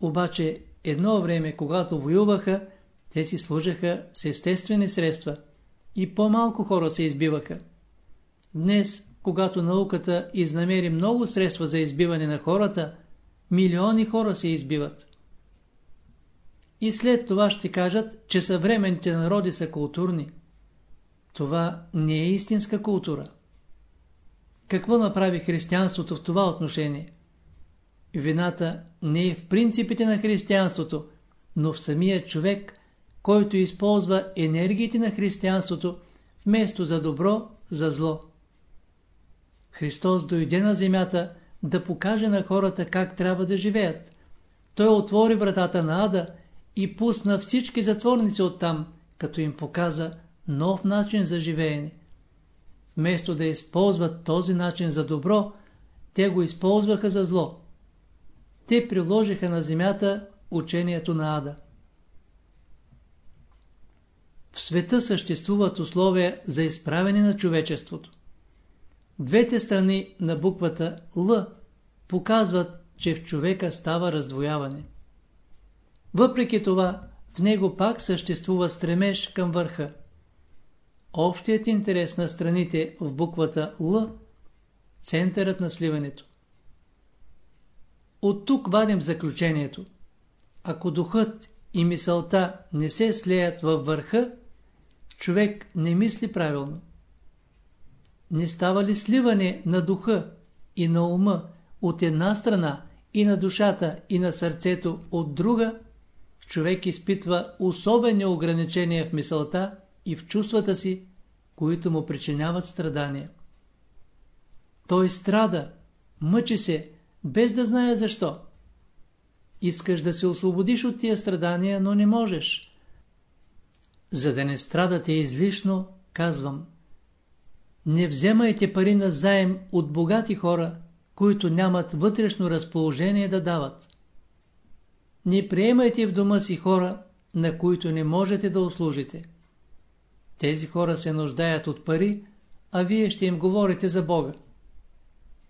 Обаче едно време, когато воюваха, те си служаха с естествени средства и по-малко хора се избиваха. Днес, когато науката изнамери много средства за избиване на хората, милиони хора се избиват. И след това ще кажат, че съвременните народи са културни. Това не е истинска култура. Какво направи християнството в това отношение? Вината не е в принципите на християнството, но в самия човек, който използва енергиите на християнството вместо за добро, за зло. Христос дойде на земята да покаже на хората как трябва да живеят. Той отвори вратата на ада и пусна всички затворници оттам, като им показа нов начин за живеене. Вместо да използват този начин за добро, те го използваха за зло. Те приложиха на земята учението на ада. В света съществуват условия за изправене на човечеството. Двете страни на буквата Л показват, че в човека става раздвояване. Въпреки това, в него пак съществува стремеж към върха. Общият интерес на страните в буквата Л – центърът на сливането. От тук вадим заключението. Ако духът и мисълта не се слеят във върха, човек не мисли правилно. Не става ли сливане на духа и на ума от една страна и на душата и на сърцето от друга, човек изпитва особени ограничения в мисълта и в чувствата си, които му причиняват страдания. Той страда, мъчи се, без да знае защо. Искаш да се освободиш от тия страдания, но не можеш. За да не страдате излишно, казвам. Не вземайте пари на заем от богати хора, които нямат вътрешно разположение да дават. Не приемайте в дома си хора, на които не можете да услужите. Тези хора се нуждаят от пари, а вие ще им говорите за Бога.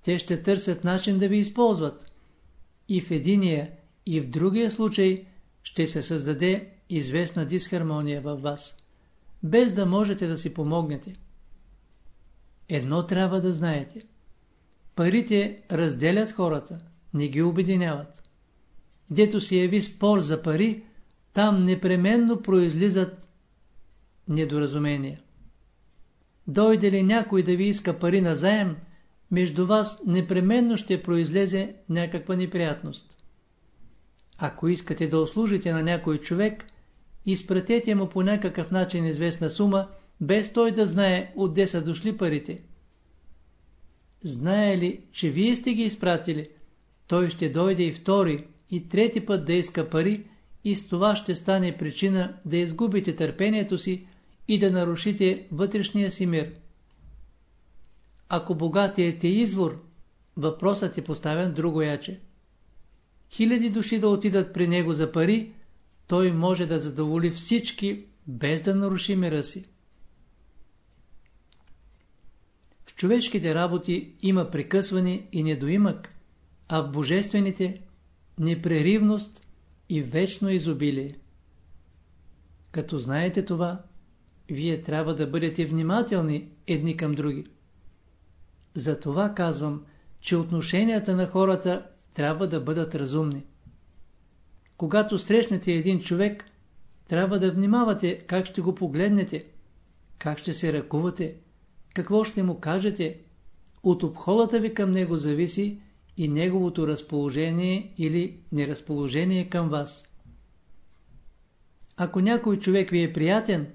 Те ще търсят начин да ви използват. И в единия, и в другия случай ще се създаде известна дисхармония във вас, без да можете да си помогнете. Едно трябва да знаете. Парите разделят хората, не ги обединяват. Дето се яви спор за пари, там непременно произлизат недоразумения. Дойде ли някой да ви иска пари на заем, между вас непременно ще произлезе някаква неприятност. Ако искате да услужите на някой човек, изпратете му по някакъв начин известна сума, без той да знае отде са дошли парите. Знае ли, че вие сте ги изпратили, той ще дойде и втори, и трети път да иска пари и с това ще стане причина да изгубите търпението си и да нарушите вътрешния си мир. Ако богатият е извор, въпросът е поставен другояче. Хиляди души да отидат при него за пари, той може да задоволи всички, без да наруши мира си. В човешките работи има прекъсване и недоимък, а в божествените – непреривност и вечно изобилие. Като знаете това, вие трябва да бъдете внимателни едни към други. Затова казвам, че отношенията на хората трябва да бъдат разумни. Когато срещнете един човек, трябва да внимавате как ще го погледнете, как ще се ръкувате, какво ще му кажете. От обходата ви към него зависи и неговото разположение или неразположение към вас. Ако някой човек ви е приятен,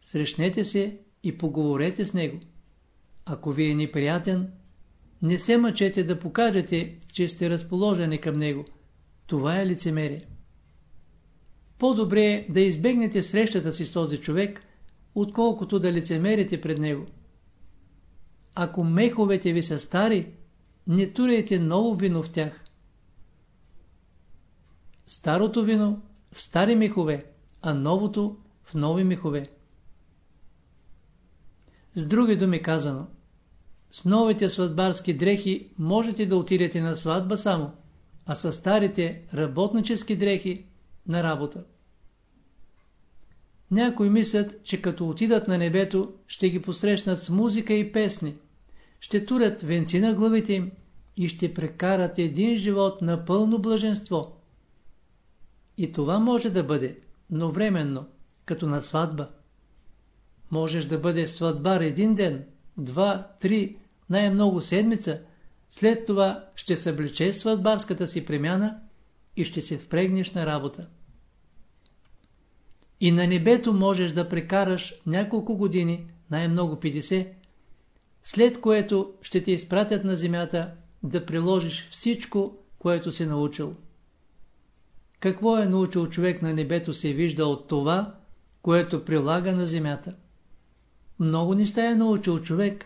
срещнете се и поговорете с него. Ако ви е неприятен, не се мъчете да покажете, че сте разположени към него. Това е лицемерие. По-добре е да избегнете срещата си с този човек, отколкото да лицемерите пред него. Ако меховете ви са стари, не туряйте ново вино в тях. Старото вино в стари мехове, а новото в нови мехове. С други думи казано, с новите сватбарски дрехи можете да отидете на сватба само, а с старите работнически дрехи на работа. Някои мислят, че като отидат на небето, ще ги посрещнат с музика и песни, ще турят венци на главите им и ще прекарат един живот на пълно блаженство. И това може да бъде, но временно, като на сватба. Можеш да бъдеш сватбар един ден, два, три, най-много седмица, след това ще съблечеш сватбарската си премяна и ще се впрегнеш на работа. И на небето можеш да прекараш няколко години, най-много 50, след което ще те изпратят на земята да приложиш всичко, което си научил. Какво е научил човек на небето се вижда от това, което прилага на земята. Много неща е научил човек,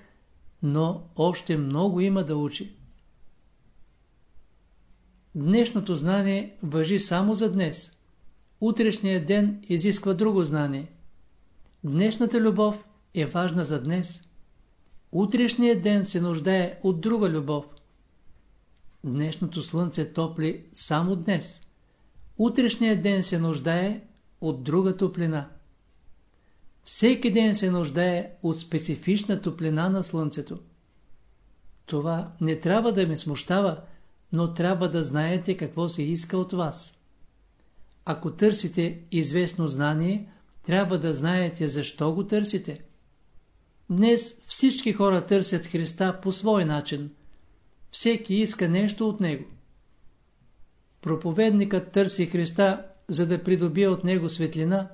но още много има да учи. Днешното знание въжи само за днес. Утрешният ден изисква друго знание. Днешната любов е важна за днес. Утрешният ден се нуждае от друга любов. Днешното слънце топли само днес. Утрешният ден се нуждае от друга топлина. Всеки ден се нуждае от специфична топлина на слънцето. Това не трябва да ме смущава, но трябва да знаете какво се иска от вас. Ако търсите известно знание, трябва да знаете защо го търсите. Днес всички хора търсят Христа по свой начин. Всеки иска нещо от Него. Проповедникът търси Христа, за да придобие от Него светлина,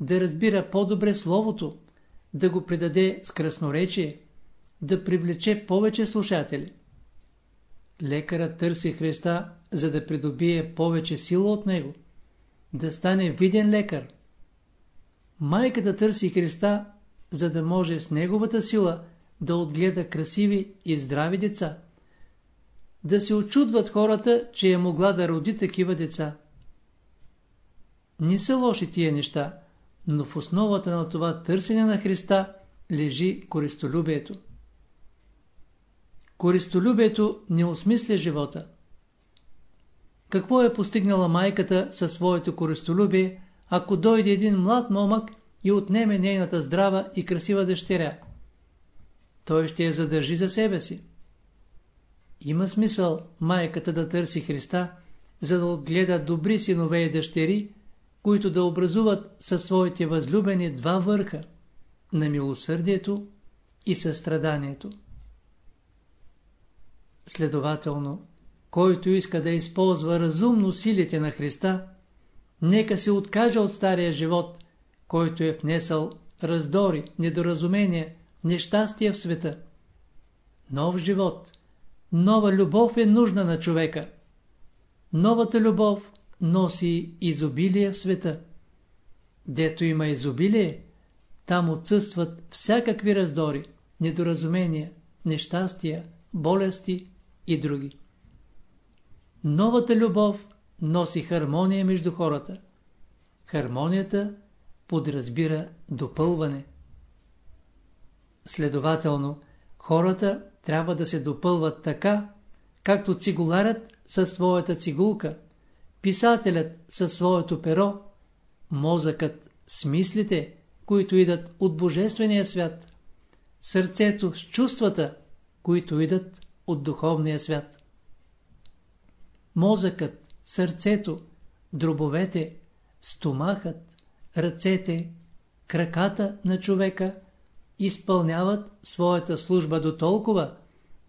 да разбира по-добре Словото, да го придаде с красноречие, да привлече повече слушатели. Лекарът търси Христа, за да придобие повече сила от Него, да стане виден лекар. Майката търси Христа, за да може с Неговата сила да отгледа красиви и здрави деца. Да се очудват хората, че е могла да роди такива деца. Не са лоши тия неща, но в основата на това търсене на Христа лежи користолюбието. Користолюбието не осмисля живота. Какво е постигнала майката със своето користолюбие, ако дойде един млад момък и отнеме нейната здрава и красива дъщеря? Той ще я задържи за себе си. Има смисъл майката да търси Христа, за да отгледа добри синове и дъщери, които да образуват със своите възлюбени два върха на милосърдието и състраданието. Следователно, който иска да използва разумно силите на Христа, нека се откаже от стария живот, който е внесъл раздори, недоразумения, нещастия в света. Нов живот, нова любов е нужна на човека. Новата любов носи изобилие в света. Дето има изобилие, там отсъстват всякакви раздори, недоразумения, нещастия, болести и други. Новата любов носи хармония между хората. Хармонията подразбира допълване. Следователно, хората трябва да се допълват така, както цигуларят със своята цигулка, писателят със своето перо, мозъкът с мислите, които идат от Божествения свят, сърцето с чувствата, които идат от духовния свят. Мозъкът, сърцето, дробовете, стомахът, ръцете, краката на човека изпълняват своята служба до толкова,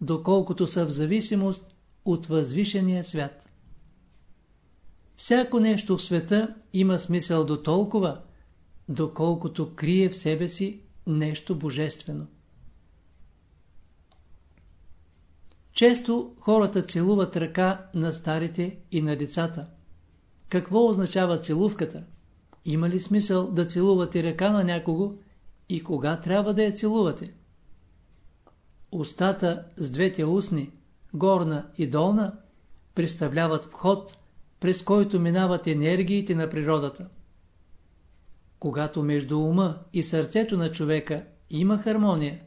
доколкото са в зависимост от възвишения свят. Всяко нещо в света има смисъл до толкова, доколкото крие в себе си нещо божествено. Често хората целуват ръка на старите и на децата. Какво означава целувката? Има ли смисъл да целувате ръка на някого и кога трябва да я целувате? Устата с двете устни, горна и долна, представляват вход, през който минават енергиите на природата. Когато между ума и сърцето на човека има хармония,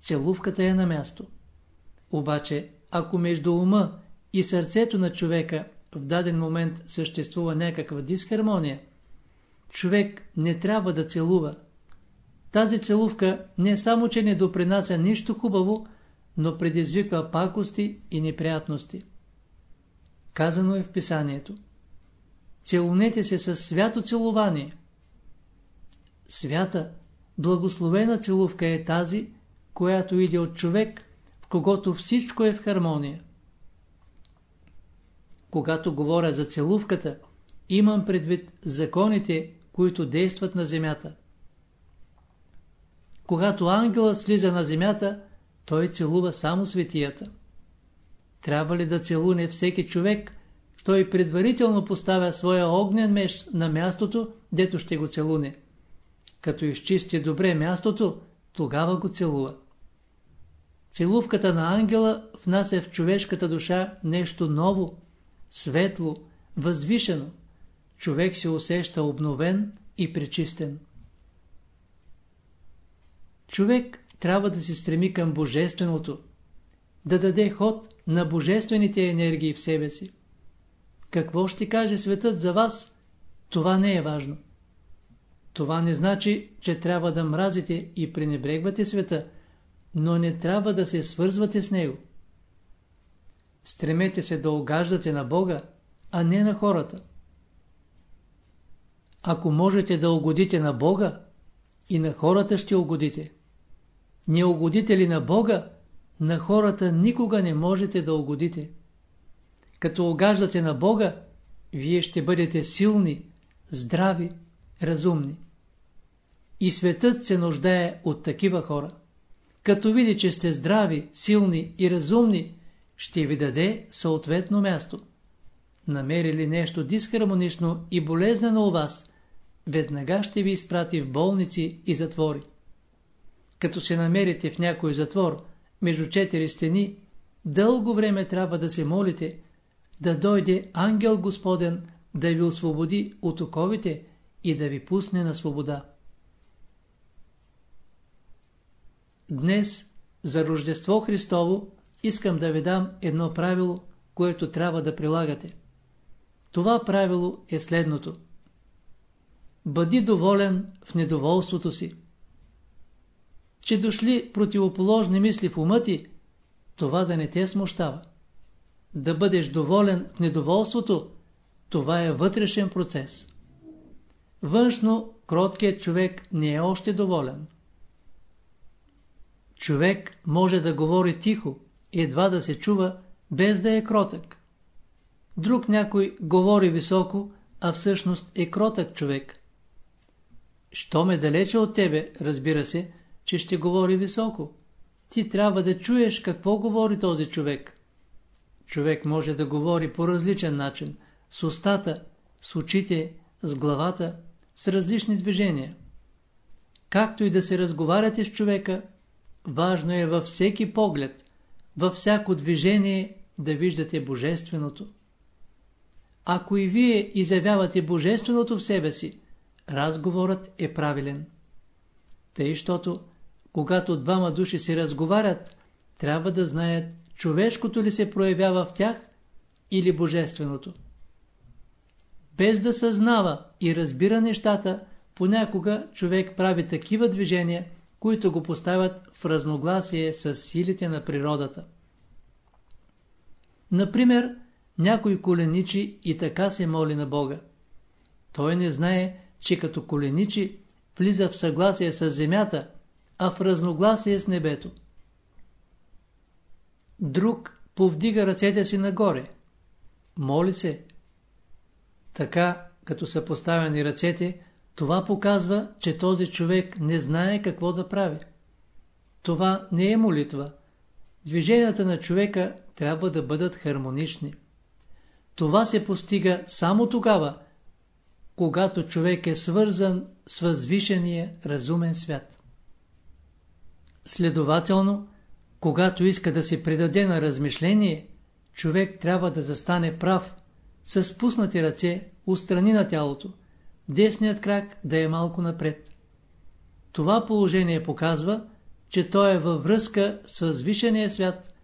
целувката е на място. Обаче, ако между ума и сърцето на човека в даден момент съществува някаква дисхармония, човек не трябва да целува. Тази целувка не само, че не допринася нищо хубаво, но предизвиква пакости и неприятности. Казано е в писанието. Целунете се със свято целувание. Свята, благословена целувка е тази, която иде от човек, когато всичко е в хармония. Когато говоря за целувката, имам предвид законите, които действат на земята. Когато ангелът слиза на земята, той целува само светията. Трябва ли да целуне всеки човек, той предварително поставя своя огнен меч на мястото, дето ще го целуне. Като изчисти добре мястото, тогава го целува. Целувката на ангела внася в човешката душа нещо ново, светло, възвишено. Човек се усеща обновен и пречистен. човек трябва да се стреми към Божественото, да даде ход на божествените енергии в себе си. Какво ще каже светът за вас? Това не е важно. Това не значи, че трябва да мразите и пренебрегвате света, но не трябва да се свързвате с него. Стремете се да огаждате на Бога, а не на хората. Ако можете да угодите на Бога, и на хората ще угодите. Не угодите ли на Бога, на хората никога не можете да угодите. Като огаждате на Бога, вие ще бъдете силни, здрави, разумни. И светът се нуждае от такива хора. Като види, че сте здрави, силни и разумни, ще ви даде съответно място. Намерили нещо дисхармонично и болезнено у вас, веднага ще ви изпрати в болници и затвори. Като се намерите в някой затвор, между четири стени, дълго време трябва да се молите, да дойде ангел Господен да ви освободи от оковите и да ви пусне на свобода. Днес, за Рождество Христово, искам да ви дам едно правило, което трябва да прилагате. Това правило е следното. Бъди доволен в недоволството си. Че дошли противоположни мисли в ума ти, това да не те смущава. Да бъдеш доволен в недоволството, това е вътрешен процес. Външно, кроткият човек не е още доволен. Човек може да говори тихо, едва да се чува, без да е кротък. Друг някой говори високо, а всъщност е кротък човек. Що ме далече от тебе, разбира се, че ще говори високо. Ти трябва да чуеш какво говори този човек. Човек може да говори по различен начин, с устата, с очите, с главата, с различни движения. Както и да се разговаряте с човека, важно е във всеки поглед, във всяко движение да виждате Божественото. Ако и вие изявявате Божественото в себе си, разговорът е правилен. Тъй, щото, когато двама души се разговарят, трябва да знаят човешкото ли се проявява в тях или божественото. Без да съзнава и разбира нещата, понякога човек прави такива движения, които го поставят в разногласие с силите на природата. Например, някой коленичи и така се моли на Бога. Той не знае, че като коленичи влиза в съгласие с земята, а в разногласие с небето. Друг повдига ръцете си нагоре. Моли се. Така, като са поставени ръцете, това показва, че този човек не знае какво да прави. Това не е молитва. Движенията на човека трябва да бъдат хармонични. Това се постига само тогава, когато човек е свързан с възвишения разумен свят. Следователно, когато иска да се предаде на размишление, човек трябва да застане прав, с спуснати ръце, устрани на тялото, десният крак да е малко напред. Това положение показва, че той е във връзка с възвишения свят,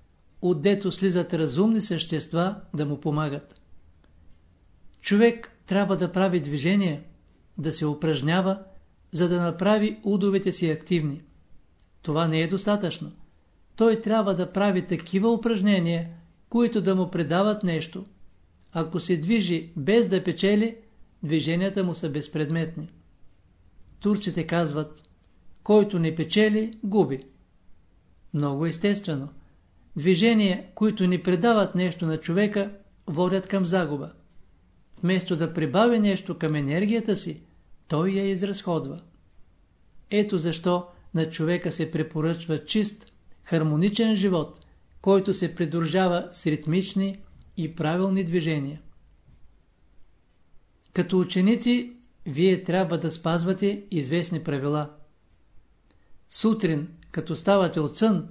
отдето слизат разумни същества да му помагат. Човек трябва да прави движение, да се упражнява, за да направи удовете си активни. Това не е достатъчно. Той трябва да прави такива упражнения, които да му предават нещо. Ако се движи без да печели, движенията му са безпредметни. Турците казват, който не печели, губи. Много естествено. Движения, които ни предават нещо на човека, водят към загуба. Вместо да прибави нещо към енергията си, той я изразходва. Ето защо на човека се препоръчва чист, хармоничен живот, който се придружава с ритмични и правилни движения. Като ученици, вие трябва да спазвате известни правила. Сутрин, като ставате от сън,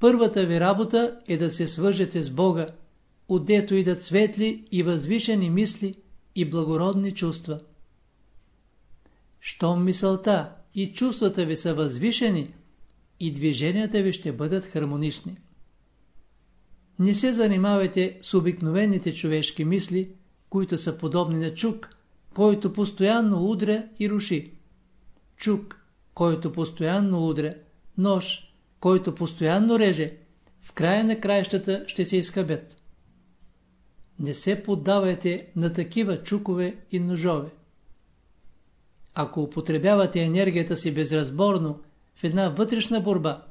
първата ви работа е да се свържете с Бога, отдето идат светли и възвишени мисли и благородни чувства. Щом мисълта и чувствата ви са възвишени, и движенията ви ще бъдат хармонични. Не се занимавайте с обикновените човешки мисли, които са подобни на чук, който постоянно удря и руши. Чук, който постоянно удря, нож, който постоянно реже, в края на краищата ще се изкъбят. Не се поддавайте на такива чукове и ножове. Ако употребявате енергията си безразборно в една вътрешна борба,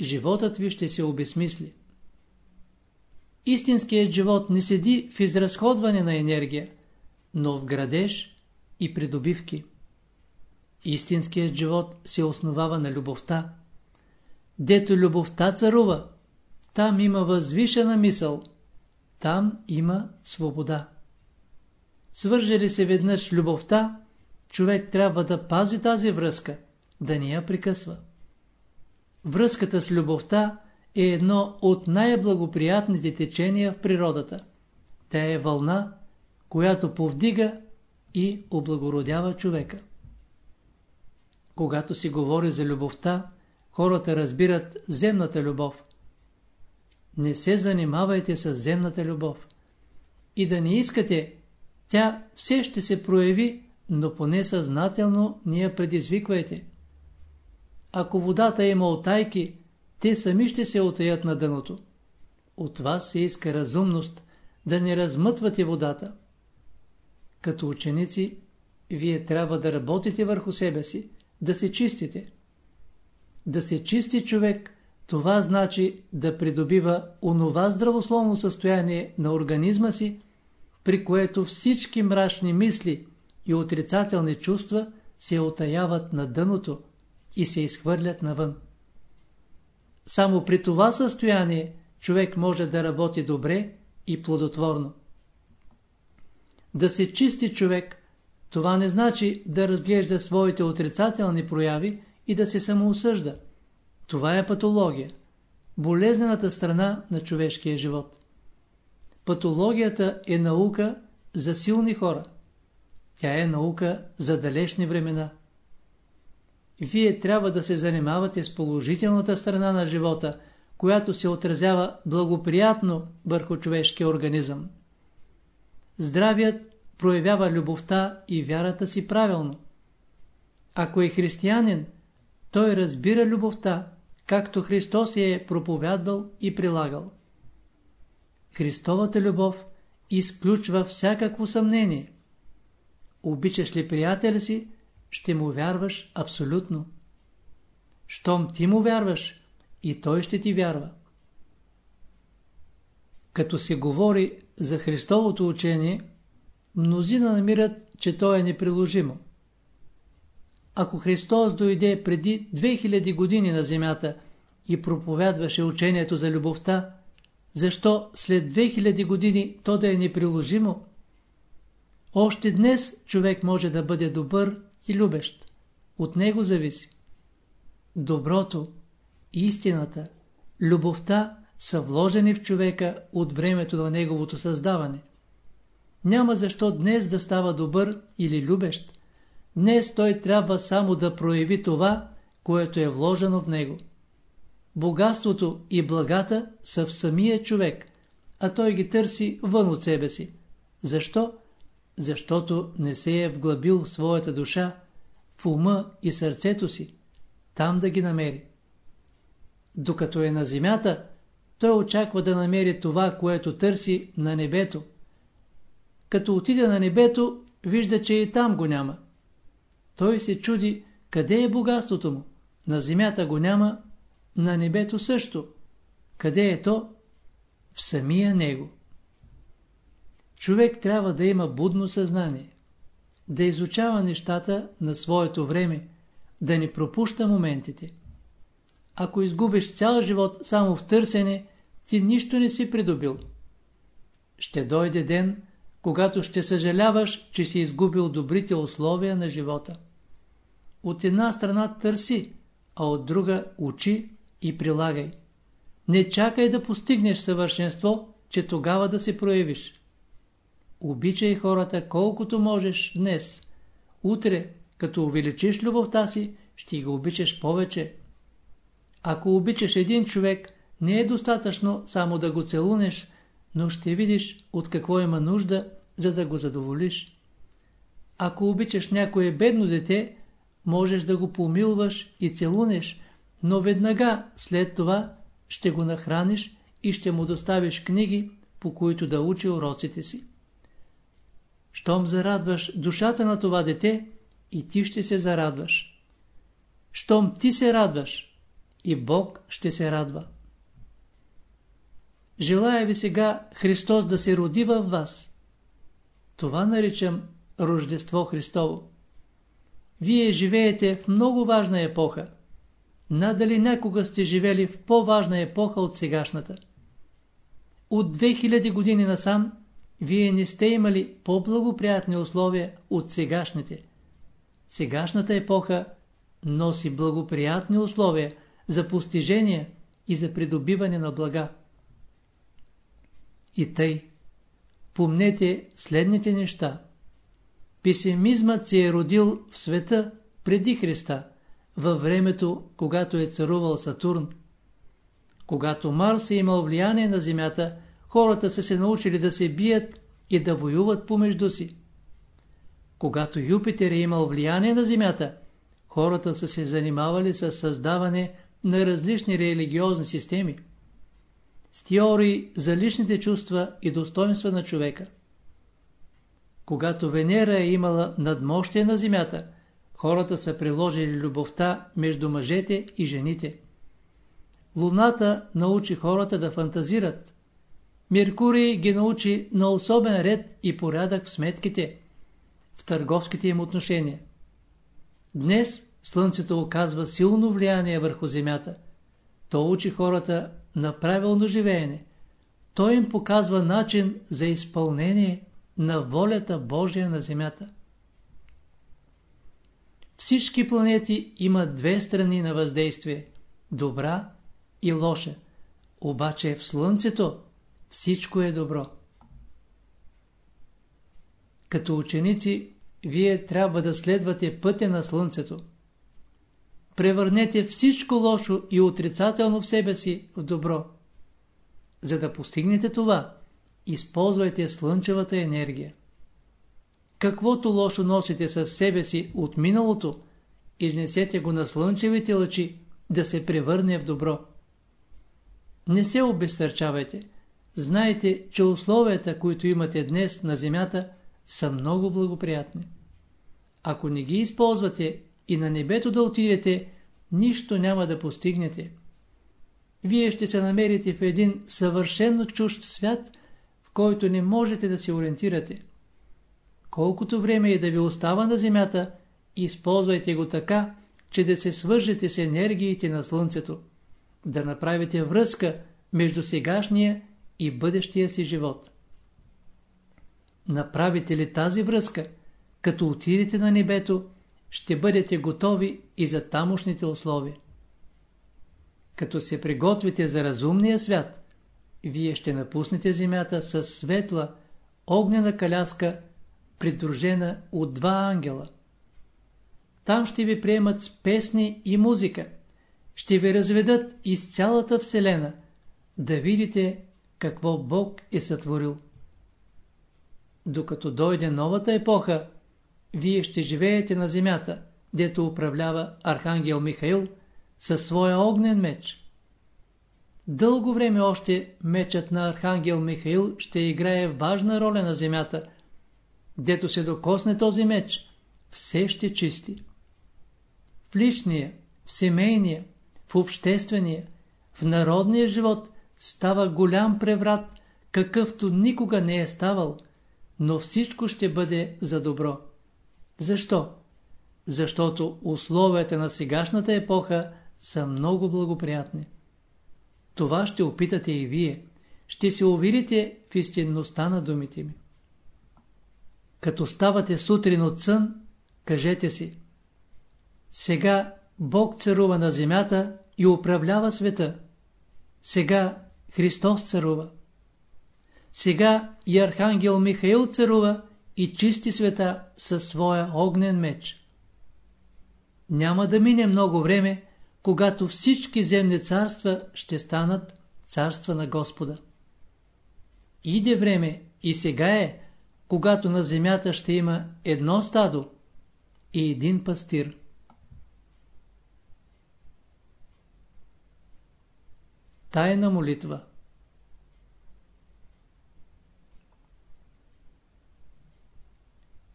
животът ви ще се обесмисли. Истинският живот не седи в изразходване на енергия, но в градеж и придобивки. Истинският живот се основава на любовта. Дето любовта царува, там има възвишена мисъл, там има свобода. Свърже ли се веднъж любовта, човек трябва да пази тази връзка, да не я прекъсва. Връзката с любовта е едно от най-благоприятните течения в природата. Тя е вълна, която повдига и облагородява човека. Когато си говори за любовта, хората разбират земната любов. Не се занимавайте с земната любов. И да не искате, тя все ще се прояви, но поне съзнателно ни я предизвиквайте. Ако водата има отайки, те сами ще се отаят на дъното. От вас се иска разумност, да не размътвате водата. Като ученици, вие трябва да работите върху себе си, да се чистите. Да се чисти човек, това значи да придобива онова здравословно състояние на организма си, при което всички мрачни мисли и отрицателни чувства се отаяват на дъното и се изхвърлят навън. Само при това състояние човек може да работи добре и плодотворно. Да се чисти човек, това не значи да разглежда своите отрицателни прояви и да се самоосъжда. Това е патология. Болезнената страна на човешкия живот. Патологията е наука за силни хора. Тя е наука за далечни времена вие трябва да се занимавате с положителната страна на живота, която се отразява благоприятно върху човешкия организъм. Здравият проявява любовта и вярата си правилно. Ако е християнин, той разбира любовта, както Христос я е проповядвал и прилагал. Христовата любов изключва всякакво съмнение. Обичаш ли приятеля си, ще му вярваш абсолютно. Щом ти му вярваш, и той ще ти вярва. Като се говори за Христовото учение, мнозина намират, че то е неприложимо. Ако Христос дойде преди 2000 години на земята и проповядваше учението за любовта, защо след 2000 години то да е неприложимо? Още днес човек може да бъде добър и любещ. От него зависи. Доброто, истината, любовта са вложени в човека от времето на неговото създаване. Няма защо днес да става добър или любещ. Днес той трябва само да прояви това, което е вложено в него. Богатството и благата са в самия човек, а той ги търси вън от себе си. Защо? защото не се е вглъбил в своята душа, в ума и сърцето си, там да ги намери. Докато е на земята, той очаква да намери това, което търси на небето. Като отиде на небето, вижда, че и там го няма. Той се чуди, къде е богатството му. На земята го няма, на небето също. Къде е то? В самия него. Човек трябва да има будно съзнание, да изучава нещата на своето време, да не пропуща моментите. Ако изгубиш цял живот само в търсене, ти нищо не си придобил. Ще дойде ден, когато ще съжаляваш, че си изгубил добрите условия на живота. От една страна търси, а от друга учи и прилагай. Не чакай да постигнеш съвършенство, че тогава да се проявиш. Обичай хората колкото можеш днес. Утре, като увеличиш любовта си, ще ги обичаш повече. Ако обичаш един човек, не е достатъчно само да го целунеш, но ще видиш от какво има нужда, за да го задоволиш. Ако обичаш някое бедно дете, можеш да го помилваш и целунеш, но веднага след това ще го нахраниш и ще му доставиш книги, по които да учи уроците си. Щом зарадваш душата на това дете, и ти ще се зарадваш. Щом ти се радваш, и Бог ще се радва. Желая ви сега Христос да се роди във вас. Това наричам Рождество Христово. Вие живеете в много важна епоха. Надали някога сте живели в по-важна епоха от сегашната. От 2000 години насам вие не сте имали по-благоприятни условия от сегашните. Сегашната епоха носи благоприятни условия за постижение и за придобиване на блага. И тъй, помнете следните неща. Песимизмът се е родил в света преди Христа, във времето, когато е царувал Сатурн. Когато Марс е имал влияние на Земята, хората са се научили да се бият и да воюват помежду си. Когато Юпитер е имал влияние на Земята, хората са се занимавали с създаване на различни религиозни системи, с теории за личните чувства и достоинства на човека. Когато Венера е имала надмощие на Земята, хората са приложили любовта между мъжете и жените. Луната научи хората да фантазират. Меркурий ги научи на особен ред и порядък в сметките, в търговските им отношения. Днес Слънцето оказва силно влияние върху Земята. То учи хората на правилно живеене. Той им показва начин за изпълнение на волята Божия на Земята. Всички планети имат две страни на въздействие – добра и лоша. Обаче в Слънцето всичко е добро. Като ученици, вие трябва да следвате пътя на Слънцето. Превърнете всичко лошо и отрицателно в себе си в добро. За да постигнете това, използвайте слънчевата енергия. Каквото лошо носите със себе си от миналото, изнесете го на слънчевите лъчи да се превърне в добро. Не се обезсърчавайте. Знайте, че условията, които имате днес на Земята, са много благоприятни. Ако не ги използвате и на небето да отидете, нищо няма да постигнете. Вие ще се намерите в един съвършенно чужд свят, в който не можете да се ориентирате. Колкото време е да ви остава на земята, използвайте го така, че да се свържете с енергиите на Слънцето, да направите връзка между сегашния и бъдещия си живот. Направите ли тази връзка, като отидете на небето, ще бъдете готови и за тамошните условия. Като се приготвите за разумния свят, вие ще напуснете земята с светла, огнена каляска, придружена от два ангела. Там ще ви приемат с песни и музика, ще ви разведат из цялата вселена, да видите какво Бог е сътворил. Докато дойде новата епоха, вие ще живеете на земята, дето управлява Архангел Михаил със своя огнен меч. Дълго време още мечът на Архангел Михаил ще играе важна роля на земята. Дето се докосне този меч, все ще чисти. В личния, в семейния, в обществения, в народния живот става голям преврат, какъвто никога не е ставал, но всичко ще бъде за добро. Защо? Защото условията на сегашната епоха са много благоприятни. Това ще опитате и вие. Ще се уверите в истинността на думите ми. Като ставате сутрин от сън, кажете си Сега Бог царува на земята и управлява света. Сега Христос царува. Сега и Архангел Михаил царува и чисти света със своя огнен меч. Няма да мине много време, когато всички земни царства ще станат царства на Господа. Иде време и сега е, когато на земята ще има едно стадо и един пастир. Тайна молитва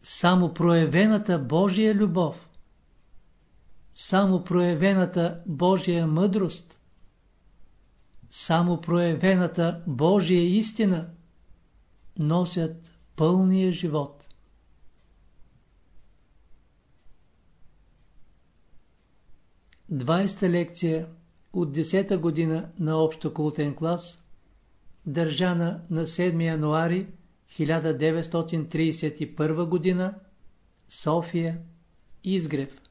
Само проявената Божия любов, само проявената Божия мъдрост, само проявената Божия истина носят пълния живот. Двайста лекция от 10-та година на общо култен клас, държана на 7 януари 1931 година, София, Изгрев.